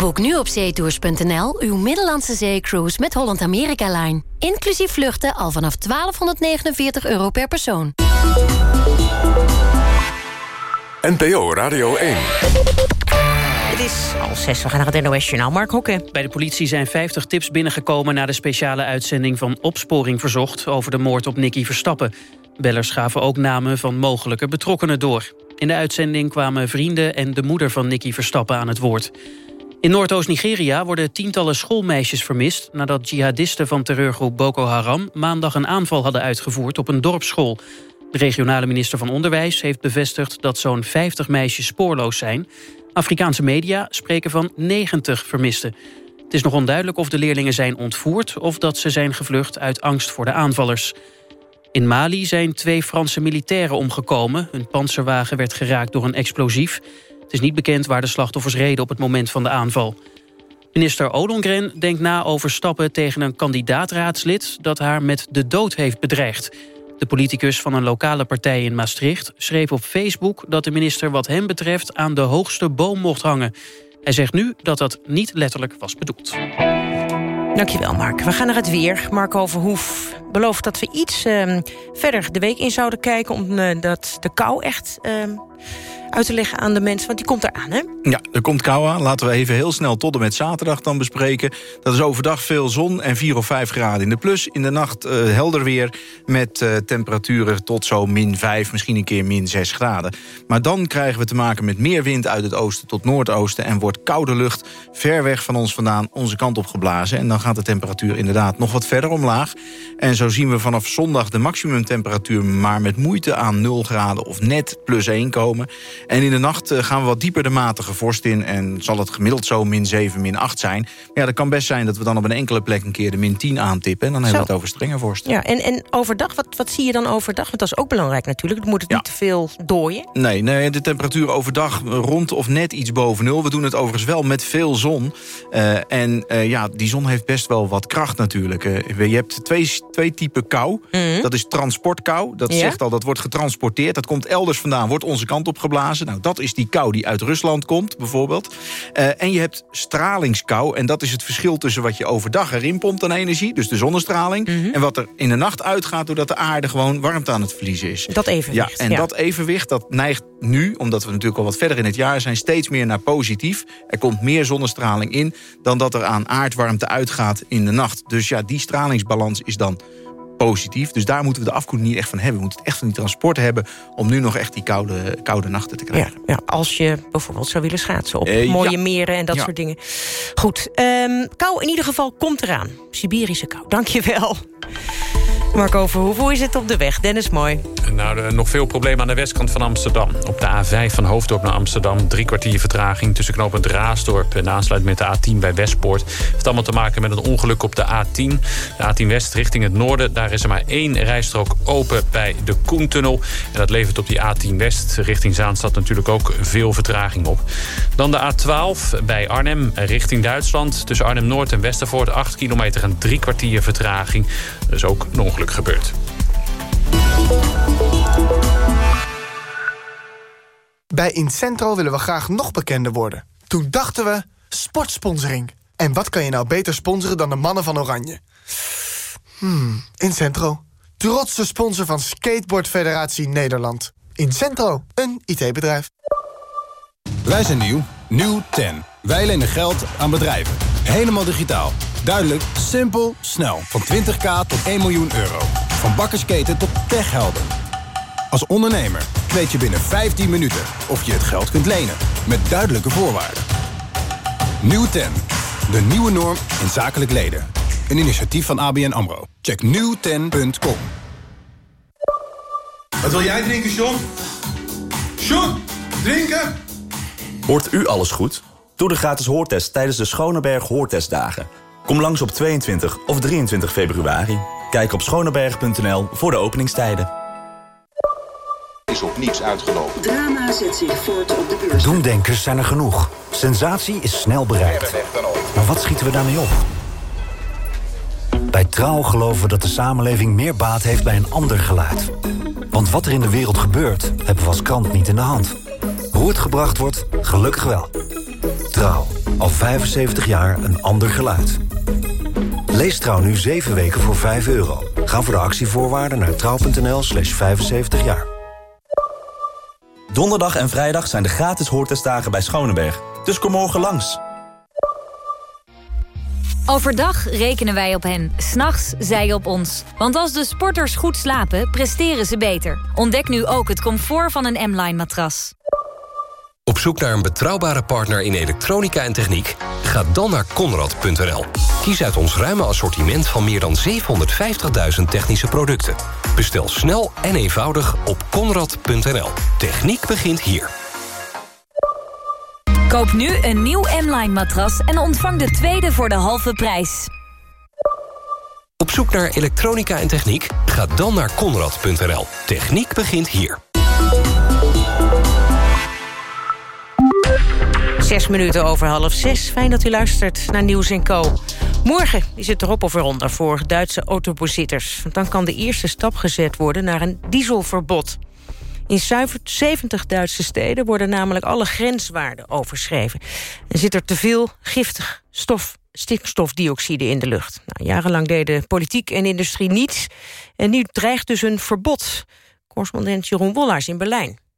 Boek nu op zeetours.nl uw Middellandse zeecruise met Holland America Line. Inclusief vluchten al vanaf 1249 euro per persoon. NPO Radio 1. Het is al zes, we gaan naar het NOS-journaal. Mark Hokke. Bij de politie zijn 50 tips binnengekomen... na de speciale uitzending van Opsporing Verzocht... over de moord op Nicky Verstappen. Bellers gaven ook namen van mogelijke betrokkenen door. In de uitzending kwamen vrienden en de moeder van Nicky Verstappen aan het woord. In Noordoost-Nigeria worden tientallen schoolmeisjes vermist... nadat jihadisten van terreurgroep Boko Haram... maandag een aanval hadden uitgevoerd op een dorpsschool. De regionale minister van Onderwijs heeft bevestigd... dat zo'n 50 meisjes spoorloos zijn. Afrikaanse media spreken van 90 vermisten. Het is nog onduidelijk of de leerlingen zijn ontvoerd... of dat ze zijn gevlucht uit angst voor de aanvallers. In Mali zijn twee Franse militairen omgekomen. Hun panzerwagen werd geraakt door een explosief. Het is niet bekend waar de slachtoffers reden op het moment van de aanval. Minister Ollongren denkt na over stappen tegen een kandidaatraadslid... dat haar met de dood heeft bedreigd. De politicus van een lokale partij in Maastricht schreef op Facebook... dat de minister wat hem betreft aan de hoogste boom mocht hangen. Hij zegt nu dat dat niet letterlijk was bedoeld. Dankjewel, Mark. We gaan naar het weer. Marco Verhoef belooft dat we iets uh, verder de week in zouden kijken... omdat de kou echt... Uh, uit te leggen aan de mensen, want die komt eraan, hè? Ja, er komt kou aan. Laten we even heel snel tot en met zaterdag dan bespreken. Dat is overdag veel zon en 4 of 5 graden in de plus. In de nacht uh, helder weer met uh, temperaturen tot zo min 5, misschien een keer min 6 graden. Maar dan krijgen we te maken met meer wind uit het oosten tot noordoosten... en wordt koude lucht ver weg van ons vandaan onze kant op geblazen. En dan gaat de temperatuur inderdaad nog wat verder omlaag. En zo zien we vanaf zondag de maximumtemperatuur... maar met moeite aan 0 graden of net plus 1 komen... En in de nacht gaan we wat dieper de matige vorst in... en zal het gemiddeld zo min 7, min 8 zijn. Maar ja, dat kan best zijn dat we dan op een enkele plek... een keer de min 10 aantippen. En dan hebben we het over strenge vorst. Ja, en, en overdag, wat, wat zie je dan overdag? Want dat is ook belangrijk natuurlijk. Dan moet het ja. niet te veel dooien. Nee, nee, de temperatuur overdag rond of net iets boven nul. We doen het overigens wel met veel zon. Uh, en uh, ja, die zon heeft best wel wat kracht natuurlijk. Uh, je hebt twee, twee typen kou. Mm -hmm. Dat is transportkou. Dat ja? zegt al, dat wordt getransporteerd. Dat komt elders vandaan, wordt onze kant op geblazen. Nou, dat is die kou die uit Rusland komt, bijvoorbeeld. Uh, en je hebt stralingskou. En dat is het verschil tussen wat je overdag erin pompt aan energie... dus de zonnestraling, mm -hmm. en wat er in de nacht uitgaat... doordat de aarde gewoon warmte aan het verliezen is. Dat evenwicht. Ja, en ja. dat evenwicht, dat neigt nu... omdat we natuurlijk al wat verder in het jaar zijn... steeds meer naar positief. Er komt meer zonnestraling in... dan dat er aan aardwarmte uitgaat in de nacht. Dus ja, die stralingsbalans is dan positief. Dus daar moeten we de afkoeling niet echt van hebben. We moeten het echt van die transport hebben... om nu nog echt die koude, koude nachten te krijgen. Ja, ja als je bijvoorbeeld zou willen schaatsen op uh, mooie ja. meren en dat ja. soort dingen. Goed, um, kou in ieder geval komt eraan. Siberische kou, dankjewel. Marco Verhoef, hoe is het op de weg? Dennis Mooi. Nou, nog veel problemen aan de westkant van Amsterdam. Op de A5 van Hoofddorp naar Amsterdam. Drie kwartier vertraging tussen knooppunt Raasdorp... en aansluit met de A10 bij Westpoort. Het heeft allemaal te maken met een ongeluk op de A10. De A10 West richting het noorden. Daar is er maar één rijstrook open bij de Koentunnel. En dat levert op die A10 West richting Zaanstad natuurlijk ook veel vertraging op. Dan de A12 bij Arnhem richting Duitsland. Tussen Arnhem-Noord en Westervoort 8 kilometer en drie kwartier vertraging. Er is ook een ongeluk gebeurd. Bij Incentro willen we graag nog bekender worden. Toen dachten we, sportsponsoring. En wat kan je nou beter sponsoren dan de mannen van Oranje? Hmm, Incentro. Trotse sponsor van Skateboard Federatie Nederland. Incentro, een IT-bedrijf. Wij zijn nieuw. Nieuw 10. Wij lenen geld aan bedrijven. Helemaal digitaal. Duidelijk, simpel, snel. Van 20k tot 1 miljoen euro. Van bakkersketen tot techhelden. Als ondernemer weet je binnen 15 minuten of je het geld kunt lenen. Met duidelijke voorwaarden. Nieuw 10. De nieuwe norm in zakelijk leden. Een initiatief van ABN AMRO. Check nieuwten.com. Wat wil jij drinken, John? John, drinken? Hoort u alles goed? Doe de gratis hoortest tijdens de Schoneberg Hoortestdagen. Kom langs op 22 of 23 februari. Kijk op schoneberg.nl voor de openingstijden. Is op niets uitgelopen. Drama zet zich voort op de beurs. Doemdenkers zijn er genoeg. Sensatie is snel bereikt. Maar wat schieten we daarmee op? Bij Trouw geloven we dat de samenleving meer baat heeft bij een ander geluid. Want wat er in de wereld gebeurt, hebben we als krant niet in de hand. Hoe het gebracht wordt, gelukkig wel. Trouw, al 75 jaar een ander geluid. Lees Trouw nu 7 weken voor 5 euro. Ga voor de actievoorwaarden naar trouw.nl slash 75 jaar. Donderdag en vrijdag zijn de gratis hoortestdagen bij Schoneberg. Dus kom morgen langs. Overdag rekenen wij op hen, s'nachts zij op ons. Want als de sporters goed slapen, presteren ze beter. Ontdek nu ook het comfort van een M-Line matras. Op zoek naar een betrouwbare partner in elektronica en techniek? Ga dan naar Conrad.nl. Kies uit ons ruime assortiment van meer dan 750.000 technische producten. Bestel snel en eenvoudig op Conrad.nl. Techniek begint hier. Koop nu een nieuw M-Line matras en ontvang de tweede voor de halve prijs. Op zoek naar elektronica en techniek? Ga dan naar Conrad.nl. Techniek begint hier. Zes minuten over half zes. Fijn dat u luistert naar Nieuws Co. Morgen is het erop of eronder voor Duitse autobezitters. Want dan kan de eerste stap gezet worden naar een dieselverbod. In 70 Duitse steden worden namelijk alle grenswaarden overschreven. En zit er te veel giftig stof, stikstofdioxide in de lucht. Nou, jarenlang deden politiek en industrie niets. En nu dreigt dus een verbod. Correspondent Jeroen Wollaars in Berlijn.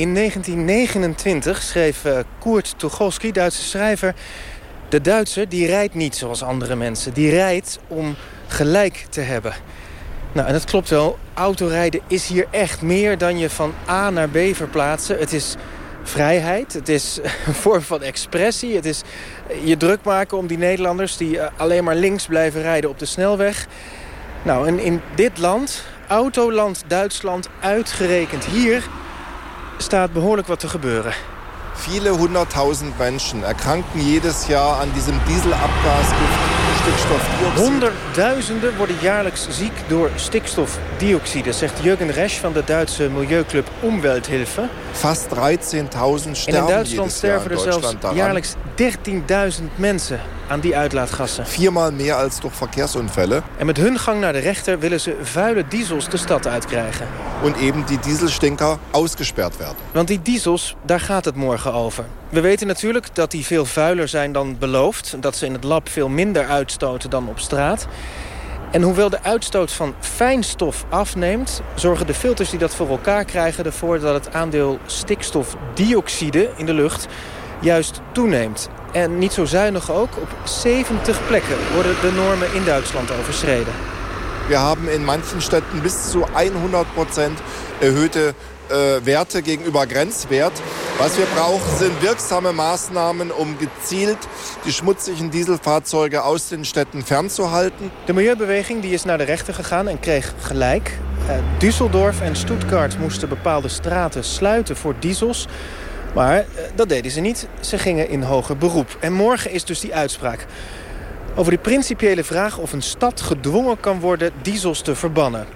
In 1929 schreef uh, Koert Tucholsky, Duitse schrijver... de Duitser die rijdt niet zoals andere mensen. Die rijdt om gelijk te hebben. Nou, en dat klopt wel. Autorijden is hier echt meer dan je van A naar B verplaatsen. Het is vrijheid, het is <laughs> een vorm van expressie. Het is je druk maken om die Nederlanders... die uh, alleen maar links blijven rijden op de snelweg. Nou, en in dit land, autoland Duitsland, uitgerekend hier staat behoorlijk wat te gebeuren. Viele hunderttausend Menschen erkranken jedes Jahr an diesem Dieselabgasgift stikstofdioxide. Honderdduizenden worden jaarlijks ziek door stikstofdioxide, zegt Jürgen Resch van de Duitse milieuclub Umwelthilfe. Fast 13.000 sterven En in Duitsland sterven er zelfs jaarlijks 13.000 mensen aan die uitlaatgassen. Viermaal meer als door verkeersunfälle. En met hun gang naar de rechter willen ze vuile diesels de stad uitkrijgen. En eben die dieselstinker ausgesperrt werden. Want die diesels, daar gaat het morgen over. We weten natuurlijk dat die veel vuiler zijn dan beloofd. Dat ze in het lab veel minder uitstoten dan op straat. En hoewel de uitstoot van fijnstof afneemt... zorgen de filters die dat voor elkaar krijgen ervoor... dat het aandeel stikstofdioxide in de lucht juist toeneemt. En niet zo zuinig ook, op 70 plekken worden de normen in Duitsland overschreden. We hebben in manchen Städten bis zu 100% erhöhte äh, Werte gegenüber. Was wir brauchen, sind wirksame Maßnahmen, um gezielt die schmutzigen Dieselfahrzeuge aus den Städten fernzuhalten. De milieubeweging die is naar de rechter gegaan en kreeg gelijk. Uh, Düsseldorf en Stuttgart moesten bepaalde straten sluiten voor diesels. Maar uh, dat deden ze niet. Ze gingen in hoger beroep. En morgen is dus die uitspraak. Over die principiële vraag of een stad gedwongen kan worden diesels te verbannen.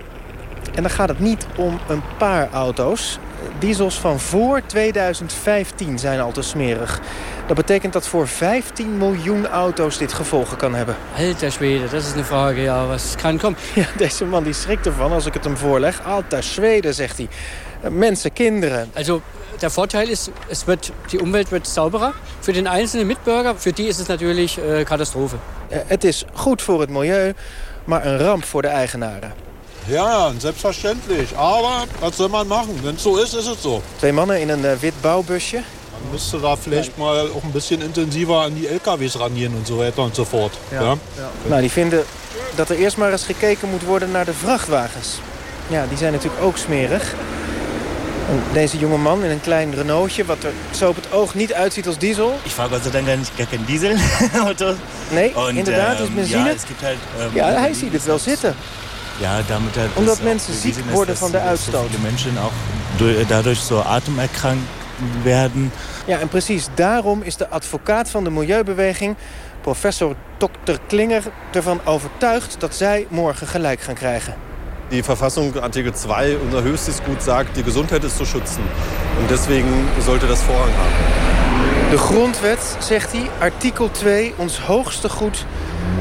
En dan gaat het niet om een paar auto's. Diesels van voor 2015 zijn al te smerig. Dat betekent dat voor 15 miljoen auto's dit gevolgen kan hebben. Alter Schwede, dat is een vraag. Ja, wat kan komen? Ja, deze man die schrikt ervan als ik het hem voorleg. Alter Schwede, zegt hij. Mensen, kinderen. Also, der Vorteil ist, es wird, die Umwelt wird sauberer. Für den einzelnen Mitbürger, für die ist es natürlich äh, Katastrophe. Het is goed voor het milieu, maar een ramp voor de eigenaren. Ja, selbstverständlich. Aber was soll man machen? Wenn es so ist, ist es so. Twee mannen in een uh, wit bouwbusje. Man müsste da vielleicht mal auch ein bisschen intensiver an die LKW's rangehen und so weiter und so fort. Ja. ja. ja. Nou, die vinden dat er eerst maar eens gekeken moet worden naar de vrachtwagens. Ja, die zijn natuurlijk ook smerig. En deze jonge man in een klein Renaultje, wat er zo op het oog niet uitziet als diesel. Ik vraag sei Dank gar geen dieselauto. <laughs> Nee, und, inderdaad, het is benzine. Ja, es gibt halt, um, ja, hij ziet het wel zitten. Ja, damit halt Omdat mensen ziek worden van de uitstoot. De mensen ook daardoor zo atemerkrankt werden. Ja, en precies daarom is de advocaat van de milieubeweging professor Dr. Klinger ervan overtuigd dat zij morgen gelijk gaan krijgen. Die Verfassung, Artikel 2, unser höchstes Gut sagt, die Gesundheit ist zu schützen. Und deswegen sollte das Vorrang haben. De grondwet, zegt hij, artikel 2, ons hoogste goed...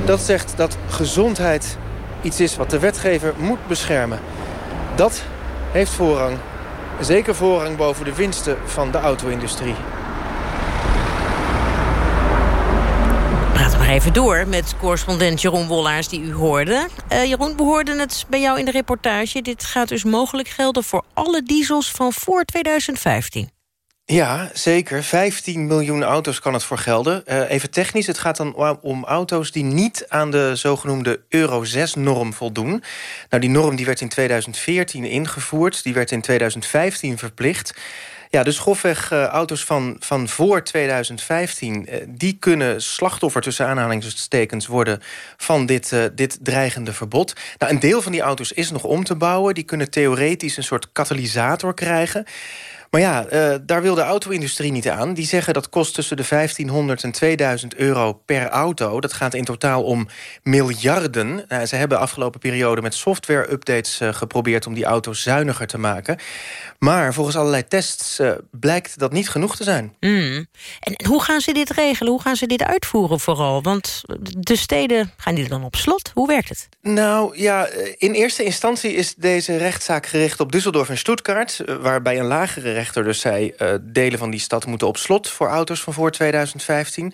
dat zegt dat gezondheid iets is wat de wetgever moet beschermen. Dat heeft voorrang. Zeker voorrang boven de winsten van de auto-industrie. praten maar even door met correspondent Jeroen Wollaars die u hoorde. Uh, Jeroen, we hoorden het bij jou in de reportage. Dit gaat dus mogelijk gelden voor alle diesels van voor 2015. Ja, zeker. 15 miljoen auto's kan het voor gelden. Uh, even technisch, het gaat dan om auto's die niet aan de zogenoemde Euro 6-norm voldoen. Nou, die norm die werd in 2014 ingevoerd, die werd in 2015 verplicht. Ja, dus grofweg uh, auto's van, van voor 2015... Uh, die kunnen slachtoffer tussen aanhalingstekens worden... van dit, dit dreigende verbod. Nou, een deel van die auto's is nog om te bouwen. Die kunnen theoretisch een soort katalysator krijgen... Maar ja, uh, daar wil de auto-industrie niet aan. Die zeggen dat kost tussen de 1500 en 2000 euro per auto. Dat gaat in totaal om miljarden. Uh, ze hebben afgelopen periode met software-updates uh, geprobeerd... om die auto's zuiniger te maken. Maar volgens allerlei tests blijkt dat niet genoeg te zijn. Mm. En hoe gaan ze dit regelen? Hoe gaan ze dit uitvoeren vooral? Want de steden, gaan die dan op slot? Hoe werkt het? Nou ja, in eerste instantie is deze rechtszaak gericht op Düsseldorf en Stuttgart... waarbij een lagere rechter dus zei... Uh, delen van die stad moeten op slot voor auto's van voor 2015.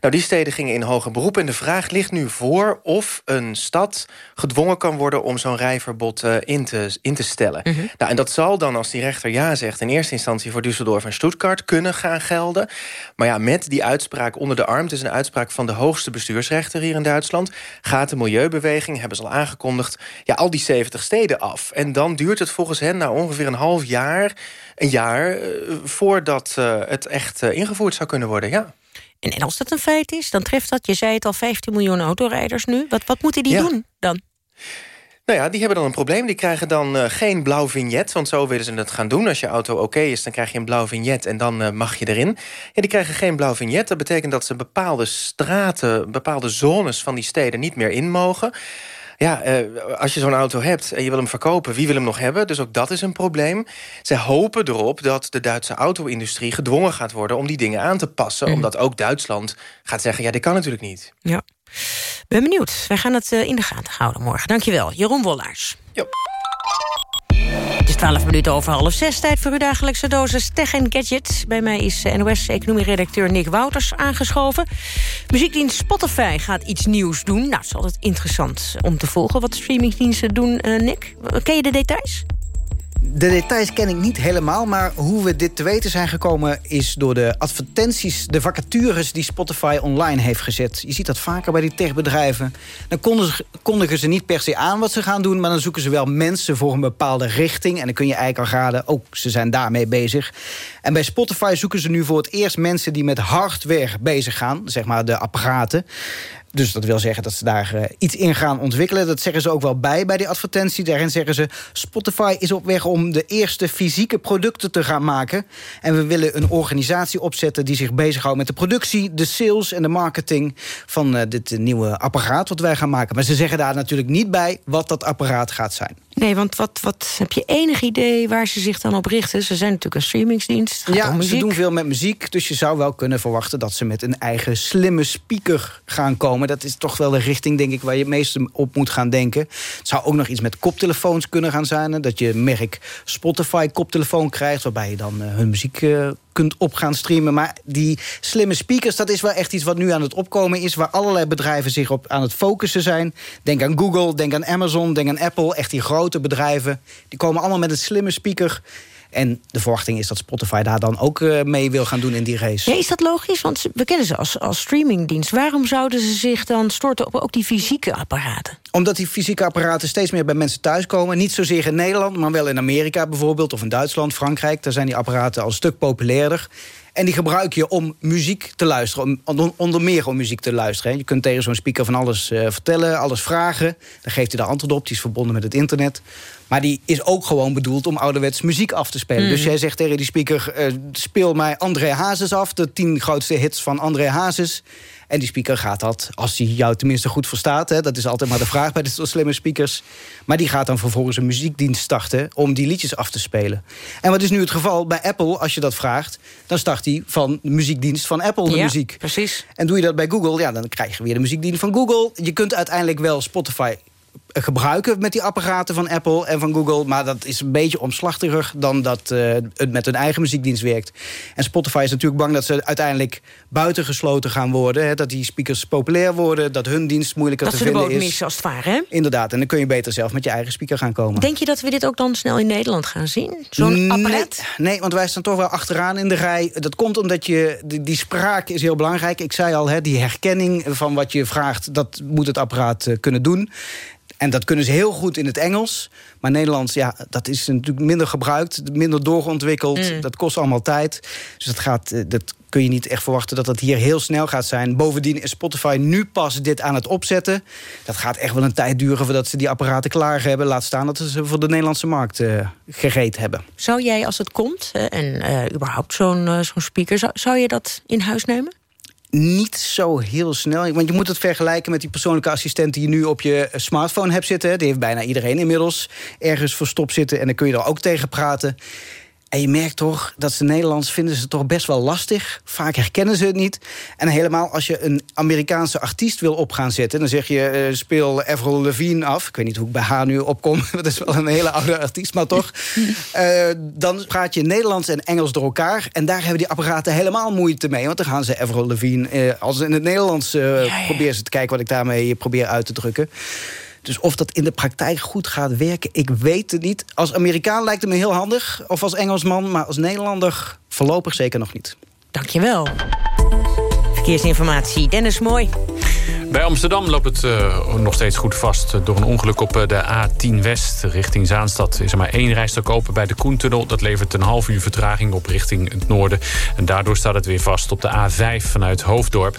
Nou, die steden gingen in hoger beroep. En de vraag ligt nu voor of een stad gedwongen kan worden... om zo'n rijverbod uh, in, te, in te stellen. Mm -hmm. nou, en dat zal dan, als die rechter ja zegt... in eerste instantie voor Düsseldorf en Stuttgart kunnen gaan gelden. Maar ja, met die uitspraak onder de arm... het is een uitspraak van de hoogste bestuursrechter hier in Duitsland... gaat de milieubeweging, hebben ze al aangekondigd... ja, al die 70 steden af. En dan duurt het volgens hen nou ongeveer een half jaar... een jaar voordat uh, het echt uh, ingevoerd zou kunnen worden, ja. En, en, als dat een feit is, dan treft dat, je zei het al, 15 miljoen autorijders nu. Wat, wat moeten die ja. doen dan? Nou ja, die hebben dan een probleem. Die krijgen dan uh, geen blauw vignet, want zo willen ze het gaan doen. Als je auto oké okay is, dan krijg je een blauw vignet en dan uh, mag je erin. Ja, die krijgen geen blauw vignet. Dat betekent dat ze bepaalde straten, bepaalde zones van die steden niet meer in mogen. Ja, uh, als je zo'n auto hebt en je wil hem verkopen... wie wil hem nog hebben? Dus ook dat is een probleem. Ze hopen erop dat de Duitse auto-industrie gedwongen gaat worden... om die dingen aan te passen. Mm. Omdat ook Duitsland gaat zeggen, ja, dit kan natuurlijk niet. Ja. Ben benieuwd. Wij gaan het uh, in de gaten houden morgen. Dankjewel, Jeroen Wollaars. Ja. Het is 12 minuten over half zes. Tijd voor uw dagelijkse dosis tech en gadgets. Bij mij is NOS-economie-redacteur Nick Wouters aangeschoven. Muziekdienst Spotify gaat iets nieuws doen. Nou, het is altijd interessant om te volgen wat streamingdiensten doen, uh, Nick. Ken je de details? De details ken ik niet helemaal, maar hoe we dit te weten zijn gekomen... is door de advertenties, de vacatures die Spotify online heeft gezet. Je ziet dat vaker bij die techbedrijven. Dan kondigen ze niet per se aan wat ze gaan doen... maar dan zoeken ze wel mensen voor een bepaalde richting. En dan kun je eigenlijk al raden, ook ze zijn daarmee bezig. En bij Spotify zoeken ze nu voor het eerst mensen... die met hardware bezig gaan, zeg maar de apparaten. Dus dat wil zeggen dat ze daar uh, iets in gaan ontwikkelen. Dat zeggen ze ook wel bij, bij die advertentie. Daarin zeggen ze, Spotify is op weg om de eerste fysieke producten te gaan maken. En we willen een organisatie opzetten die zich bezighoudt met de productie... de sales en de marketing van uh, dit nieuwe apparaat wat wij gaan maken. Maar ze zeggen daar natuurlijk niet bij wat dat apparaat gaat zijn. Nee, want wat, wat heb je enig idee waar ze zich dan op richten? Ze zijn natuurlijk een streamingsdienst. Ja, ze doen veel met muziek. Dus je zou wel kunnen verwachten dat ze met een eigen slimme speaker gaan komen. Dat is toch wel de richting, denk ik, waar je het meest op moet gaan denken. Het zou ook nog iets met koptelefoons kunnen gaan zijn. Dat je merk Spotify koptelefoon krijgt, waarbij je dan uh, hun muziek uh, kunt op gaan streamen. Maar die slimme speakers, dat is wel echt iets wat nu aan het opkomen is... waar allerlei bedrijven zich op aan het focussen zijn. Denk aan Google, denk aan Amazon, denk aan Apple. Echt die grote bedrijven. Die komen allemaal met een slimme speaker... En de verwachting is dat Spotify daar dan ook uh, mee wil gaan doen in die race. Ja, is dat logisch? Want we kennen ze als, als streamingdienst. Waarom zouden ze zich dan storten op ook die fysieke apparaten? Omdat die fysieke apparaten steeds meer bij mensen thuiskomen. Niet zozeer in Nederland, maar wel in Amerika bijvoorbeeld... of in Duitsland, Frankrijk. Daar zijn die apparaten al een stuk populairder. En die gebruik je om muziek te luisteren. Om, onder meer om muziek te luisteren. Je kunt tegen zo'n speaker van alles uh, vertellen, alles vragen. Dan geeft hij de antwoord op. Die is verbonden met het internet. Maar die is ook gewoon bedoeld om ouderwets muziek af te spelen. Mm. Dus jij zegt tegen die speaker... Uh, speel mij André Hazes af, de tien grootste hits van André Hazes. En die speaker gaat dat, als hij jou tenminste goed verstaat... Hè, dat is altijd maar de vraag bij soort slimme speakers... maar die gaat dan vervolgens een muziekdienst starten... om die liedjes af te spelen. En wat is nu het geval bij Apple, als je dat vraagt... dan start hij van de muziekdienst van Apple de Ja, muziek. precies. En doe je dat bij Google, ja, dan krijg je weer de muziekdienst van Google. Je kunt uiteindelijk wel Spotify gebruiken met die apparaten van Apple en van Google... maar dat is een beetje omslachtiger dan dat eh, het met hun eigen muziekdienst werkt. En Spotify is natuurlijk bang dat ze uiteindelijk buitengesloten gaan worden... Hè, dat die speakers populair worden, dat hun dienst moeilijker Dat te ze de vinden boot is. missen als het ware, hè? Inderdaad, en dan kun je beter zelf met je eigen speaker gaan komen. Denk je dat we dit ook dan snel in Nederland gaan zien? Zo'n apparaat? Nee, nee, want wij staan toch wel achteraan in de rij. Dat komt omdat je... Die, die spraak is heel belangrijk. Ik zei al, hè, die herkenning van wat je vraagt... dat moet het apparaat eh, kunnen doen. En dat kunnen ze heel goed in het Engels. Maar Nederlands, ja, dat is natuurlijk minder gebruikt. Minder doorontwikkeld. Mm. Dat kost allemaal tijd. Dus dat, gaat, eh, dat kun je niet echt verwachten dat dat hier heel snel gaat zijn. Bovendien is Spotify nu pas dit aan het opzetten. Dat gaat echt wel een tijd duren voordat ze die apparaten klaar hebben. Laat staan dat ze ze voor de Nederlandse markt eh, gereed hebben. Zou jij, als het komt, eh, en überhaupt zo'n zo'n speaker... Zou, zou je dat in huis nemen? Niet zo heel snel. Want je moet het vergelijken met die persoonlijke assistent... die je nu op je smartphone hebt zitten. Die heeft bijna iedereen inmiddels ergens verstopt zitten. En dan kun je er ook tegen praten. En je merkt toch dat ze Nederlands vinden ze toch best wel lastig. Vaak herkennen ze het niet. En helemaal als je een Amerikaanse artiest wil op gaan zetten... dan zeg je, eh, speel Avril Lavigne af. Ik weet niet hoe ik bij haar nu opkom. <laughs> Dat is wel een hele oude artiest, maar toch. <laughs> Eh, dan praat je Nederlands en Engels door elkaar. En daar hebben die apparaten helemaal moeite mee. Want dan gaan ze Avril Lavigne... Eh, als in het Nederlands eh proberen ze te kijken... wat ik daarmee probeer uit te drukken. Dus of dat in de praktijk goed gaat werken, ik weet het niet. Als Amerikaan lijkt het me heel handig, of als Engelsman... maar als Nederlander voorlopig zeker nog niet. Dankjewel. Verkeersinformatie, Dennis Mooi. Bij Amsterdam loopt het eh, nog steeds goed vast. Door een ongeluk op eh, de A10 West richting Zaanstad... is er maar één rijstok open bij de Koentunnel. Dat levert een half uur vertraging op richting het noorden. En daardoor staat het weer vast op de A5 vanuit Hoofddorp.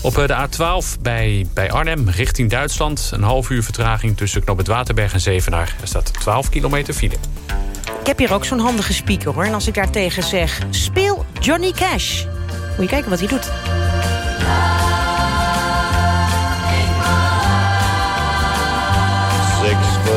Op eh, de A12 bij, bij Arnhem richting Duitsland... een half uur vertraging tussen Knoop het Waterberg en Zevenaar. Er staat 12 kilometer file. Ik heb hier ook zo'n handige speaker, hoor. En als ik daartegen zeg, speel Johnny Cash. Moet je kijken wat hij doet.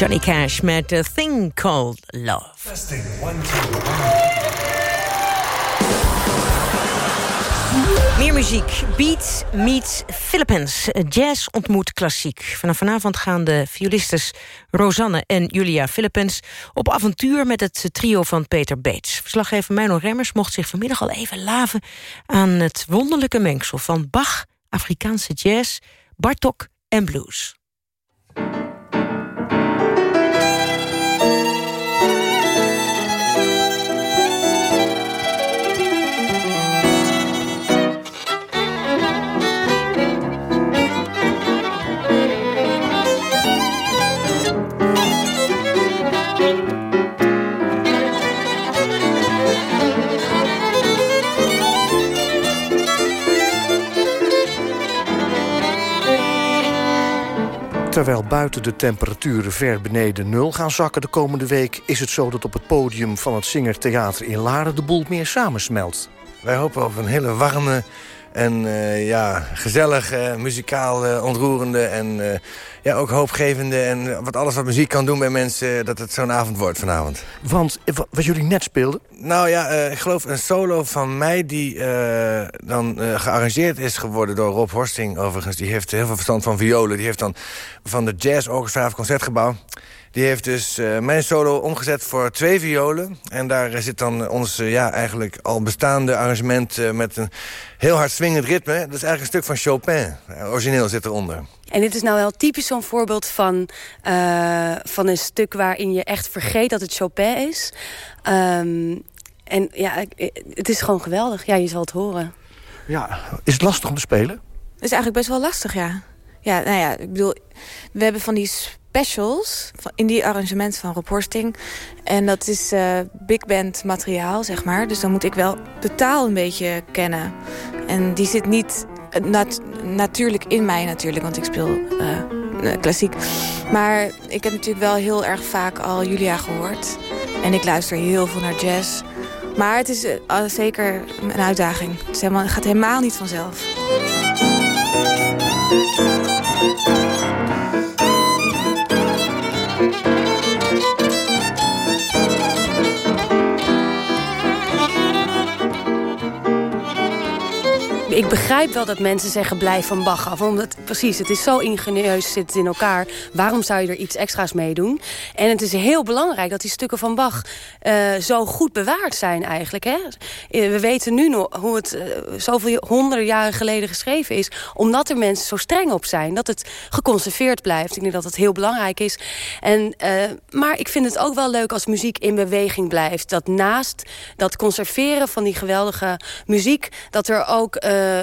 Johnny Cash met A Thing Called Love. Meer muziek. Beat meets Philippines. Jazz ontmoet klassiek. Vanaf vanavond gaan de violistes Rosanne en Julia Philippines... op avontuur met het trio van Peter Beets. Verslaggever Mino Remmers mocht zich vanmiddag al even laven... aan het wonderlijke mengsel van Bach, Afrikaanse jazz... Bartok en blues. Terwijl buiten de temperaturen ver beneden nul gaan zakken de komende week... is het zo dat op het podium van het Zingertheater in Laren de boel meer samensmelt. Wij hopen op een hele warme en uh, ja, gezellige, muzikaal uh, ontroerende... en uh, ja, ook hoopgevende en wat alles wat muziek kan doen bij mensen... dat het zo'n avond wordt vanavond. Want wat jullie net speelden? Nou ja, ik geloof een solo van mij die dan gearrangeerd is geworden... door Rob Horsting overigens. Die heeft heel veel verstand van violen. Die heeft dan van de Jazz Orchestra Concertgebouw... Die heeft dus uh, mijn solo omgezet voor twee violen. En daar zit dan ons uh, ja, eigenlijk al bestaande arrangement... Uh, met een heel hard swingend ritme. Dat is eigenlijk een stuk van Chopin. origineel zit eronder. En dit is nou wel typisch zo'n voorbeeld van, van een stuk... waarin je echt vergeet dat het Chopin is. Um, en ja, het is gewoon geweldig. Ja, je zal het horen. Ja, is het lastig om te spelen? Het is eigenlijk best wel lastig, ja. Ja, nou ja, ik bedoel, we hebben van die specials in die arrangement van Rob. En dat is uh, big band materiaal, zeg maar. Dus dan moet ik wel de taal een beetje kennen. En die zit niet nat natuurlijk in mij natuurlijk, want ik speel uh, klassiek. Maar ik heb natuurlijk wel heel erg vaak al Julia gehoord. En ik luister heel veel naar jazz. Maar het is zeker een uitdaging. Het, het gaat helemaal niet vanzelf. Ik begrijp wel dat mensen zeggen blijf van Bach af. Omdat, precies, het is zo ingenieus, zit in elkaar. Waarom zou je er iets extra's mee doen? En het is heel belangrijk dat die stukken van Bach uh, zo goed bewaard zijn eigenlijk. Hè? Eh, we weten nu nog hoe het uh, zoveel honderden jaren geleden geschreven is. Omdat er mensen zo streng op zijn. Dat het geconserveerd blijft. Ik denk dat dat heel belangrijk is. En, maar ik vind het ook wel leuk als muziek in beweging blijft. Dat naast dat conserveren van die geweldige muziek... dat er ook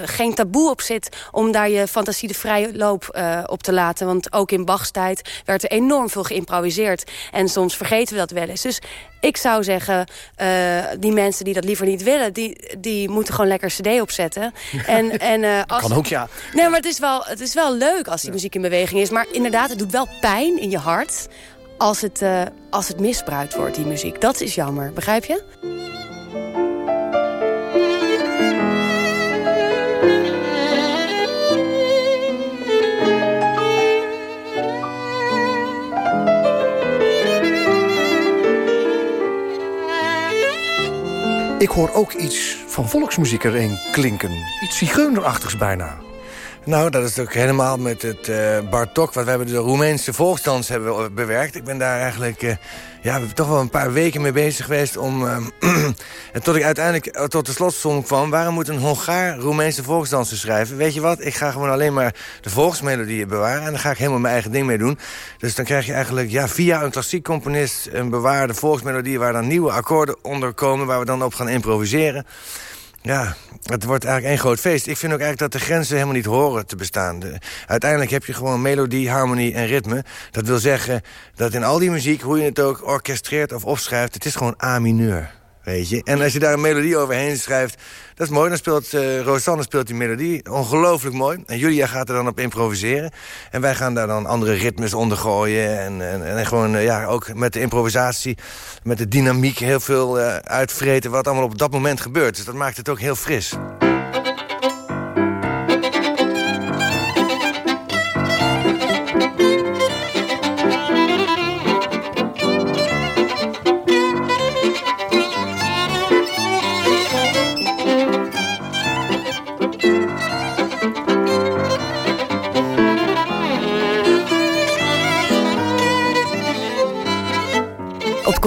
geen taboe op zit om daar je fantasie de vrije loop uh, op te laten. Want ook in Bachs tijd werd er enorm veel geïmproviseerd. En soms vergeten we dat wel eens. Dus ik zou zeggen, uh, die mensen die dat liever niet willen... die, die moeten gewoon lekker cd opzetten. <laughs> En, en, uh, als... Kan ook, ja. Nee, maar het is, wel, het is wel leuk als die muziek in beweging is. Maar inderdaad, het doet wel pijn in je hart... als het, uh, als het misbruikt wordt, die muziek. Dat is jammer, begrijp je? Ik hoor ook iets van volksmuziek erin klinken. Iets zigeunerachtigs bijna. Nou, dat is ook helemaal met het uh, Bartok... wat we hebben de Roemeense volksdans hebben bewerkt. Ik ben daar eigenlijk uh, ja, toch wel een paar weken mee bezig geweest... om, uh, <clears throat> en tot ik uiteindelijk tot de slotsom kwam... waarom moet een Hongaar Roemeense volksdansen schrijven? Weet je wat, ik ga gewoon alleen maar de volksmelodieën bewaren... en dan ga ik helemaal mijn eigen ding mee doen. Dus dan krijg je eigenlijk ja, via een klassiek componist... een bewaarde volksmelodie waar dan nieuwe akkoorden onder komen... waar we dan op gaan improviseren... Ja, het wordt eigenlijk één groot feest. Ik vind ook eigenlijk dat de grenzen helemaal niet horen te bestaan. uiteindelijk heb je gewoon melodie, harmonie en ritme. Dat wil zeggen dat in al die muziek, hoe je het ook orchestreert of opschrijft... het is gewoon A mineur. En als je daar een melodie overheen schrijft, dat is mooi. Dan speelt uh, Rosanne speelt die melodie, ongelooflijk mooi. En Julia gaat er dan op improviseren. En wij gaan daar dan andere ritmes onder gooien. En, en, gewoon uh, ja, ook met de improvisatie, met de dynamiek heel veel uh, uitvreten... wat allemaal op dat moment gebeurt. Dus dat maakt het ook heel fris.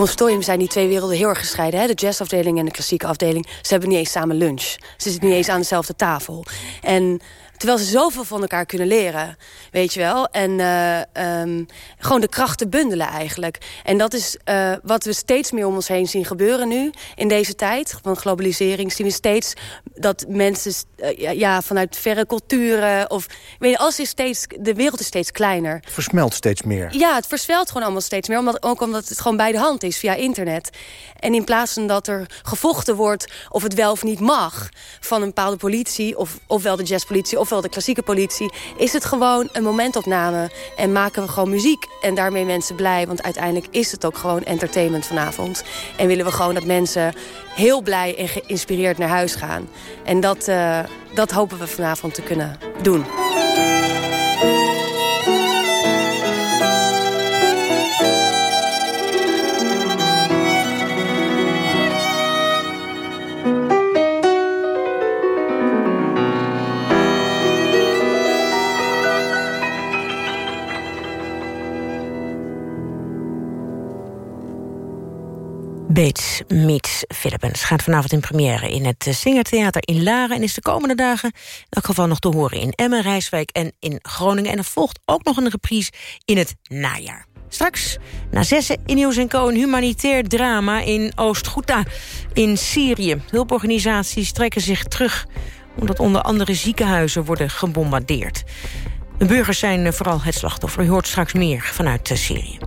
Conservatorium zijn die twee werelden heel erg gescheiden. Hè? De jazzafdeling en de klassieke afdeling. Ze hebben niet eens samen lunch. Ze zitten niet eens aan dezelfde tafel. En Terwijl ze zoveel van elkaar kunnen leren, weet je wel. En uh, um, gewoon de krachten bundelen eigenlijk. En dat is uh, wat we steeds meer om ons heen zien gebeuren nu. In deze tijd van globalisering zien we steeds dat mensen uh, ja, vanuit verre culturen... of weet je, alles is steeds, de wereld is steeds kleiner. Het versmelt steeds meer. Ja, het versmelt gewoon allemaal steeds meer. Omdat, ook omdat het gewoon bij de hand is via internet. En in plaats van dat er gevochten wordt of het wel of niet mag... van een bepaalde politie, of, ofwel de jazzpolitie... of ofwel de klassieke politie... is het gewoon een momentopname. En maken we gewoon muziek en daarmee mensen blij. Want uiteindelijk is het ook gewoon entertainment vanavond. En willen we gewoon dat mensen heel blij en geïnspireerd naar huis gaan. En dat, uh, dat hopen we vanavond te kunnen doen. Bates meets Philippens gaat vanavond in première in het Singertheater in Laren... en is de komende dagen in elk geval nog te horen in Emmen, Rijswijk en in Groningen. En er volgt ook nog een reprise in het najaar. Straks, na zessen in Nieuws Co. een humanitair drama in Oost-Ghouta in Syrië. Hulporganisaties trekken zich terug omdat onder andere ziekenhuizen worden gebombardeerd. De burgers zijn vooral het slachtoffer. U hoort straks meer vanuit Syrië.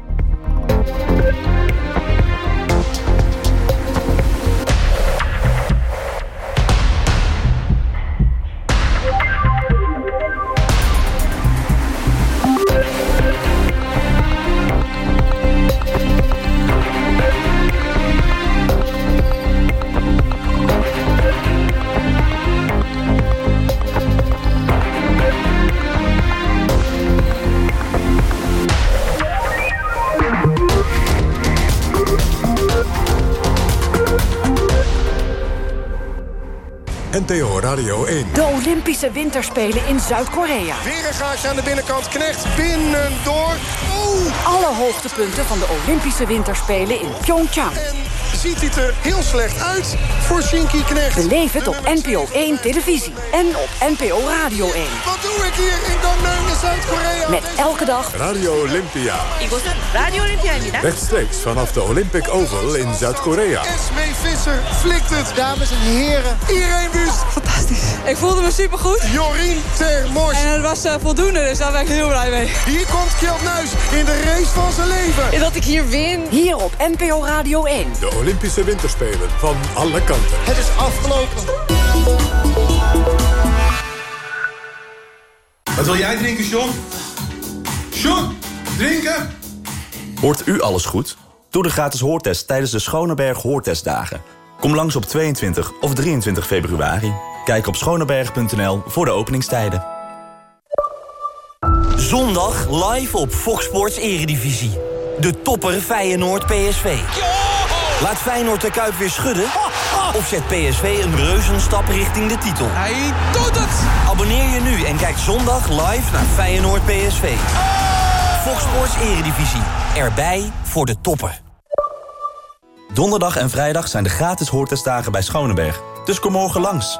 Radio 1. De Olympische Winterspelen in Zuid-Korea. Weer een gaatje aan de binnenkant. Knecht binnendoor. Oeh! Alle hoogtepunten van de Olympische Winterspelen in Pyeongchang. En ziet het er heel slecht uit voor Shinky Knecht. Beleef het op NPO 1 televisie en op NPO Radio 1. Wat doe ik hier in Gangneung in Zuid-Korea? Met elke dag Radio Olympia. 이곳은 Radio Olympia입니다. Rechtstreeks vanaf de Olympic Oval in Zuid-Korea. Esmee Visser flikt het. Dames en heren, Irene Wust. <laughs> Ik voelde me supergoed. Jorien Termors. En het was uh, voldoende, dus daar ben ik heel blij mee. Hier komt Kjeld Nuis in de race van zijn leven. En dat ik hier win. Hier op NPO Radio 1. De Olympische Winterspelen van alle kanten. Het is afgelopen. Wat wil jij drinken, John? John, drinken? Hoort u alles goed? Doe de gratis hoortest tijdens de Schoneberg Hoortestdagen. Kom langs op 22 of 23 februari. Kijk op schoneberg.nl voor de openingstijden. Zondag live op Fox Sports Eredivisie. De topper Feyenoord PSV. Laat Feyenoord de Kuip weer schudden? Of zet PSV een reuzenstap richting de titel? Hij doet het! Abonneer je nu en kijk zondag live naar Feyenoord PSV. Fox Sports Eredivisie. Erbij voor de topper. Donderdag en vrijdag zijn de gratis hoortestdagen bij Schoneberg. Dus kom morgen langs.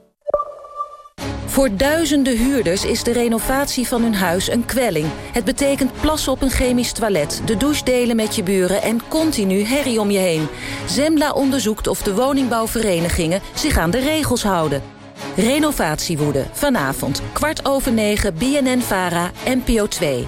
Voor duizenden huurders is de renovatie van hun huis een kwelling. Het betekent plassen op een chemisch toilet, de douche delen met je buren... en continu herrie om je heen. Zembla onderzoekt of de woningbouwverenigingen zich aan de regels houden. Renovatiewoede, vanavond, kwart over negen, BNN-VARA, NPO 2.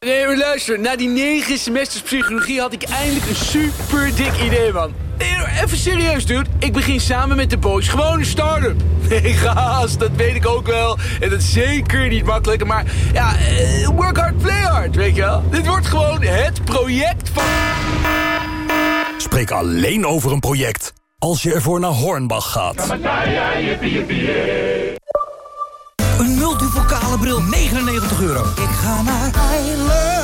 Nee, maar luister. Na die negen semesters psychologie had ik eindelijk een super dik idee, man. Nee, even serieus, dude. Ik begin samen met de boys gewoon een start-up. <laughs> Nee, gaas, dat weet ik ook wel. En dat is zeker niet makkelijk. Maar ja, eh, work hard, play hard, weet je wel. Dit wordt gewoon het project van... Spreek alleen over een project als je ervoor naar Hornbach gaat. Multivocale bril, 99 euro. Ik ga naar I.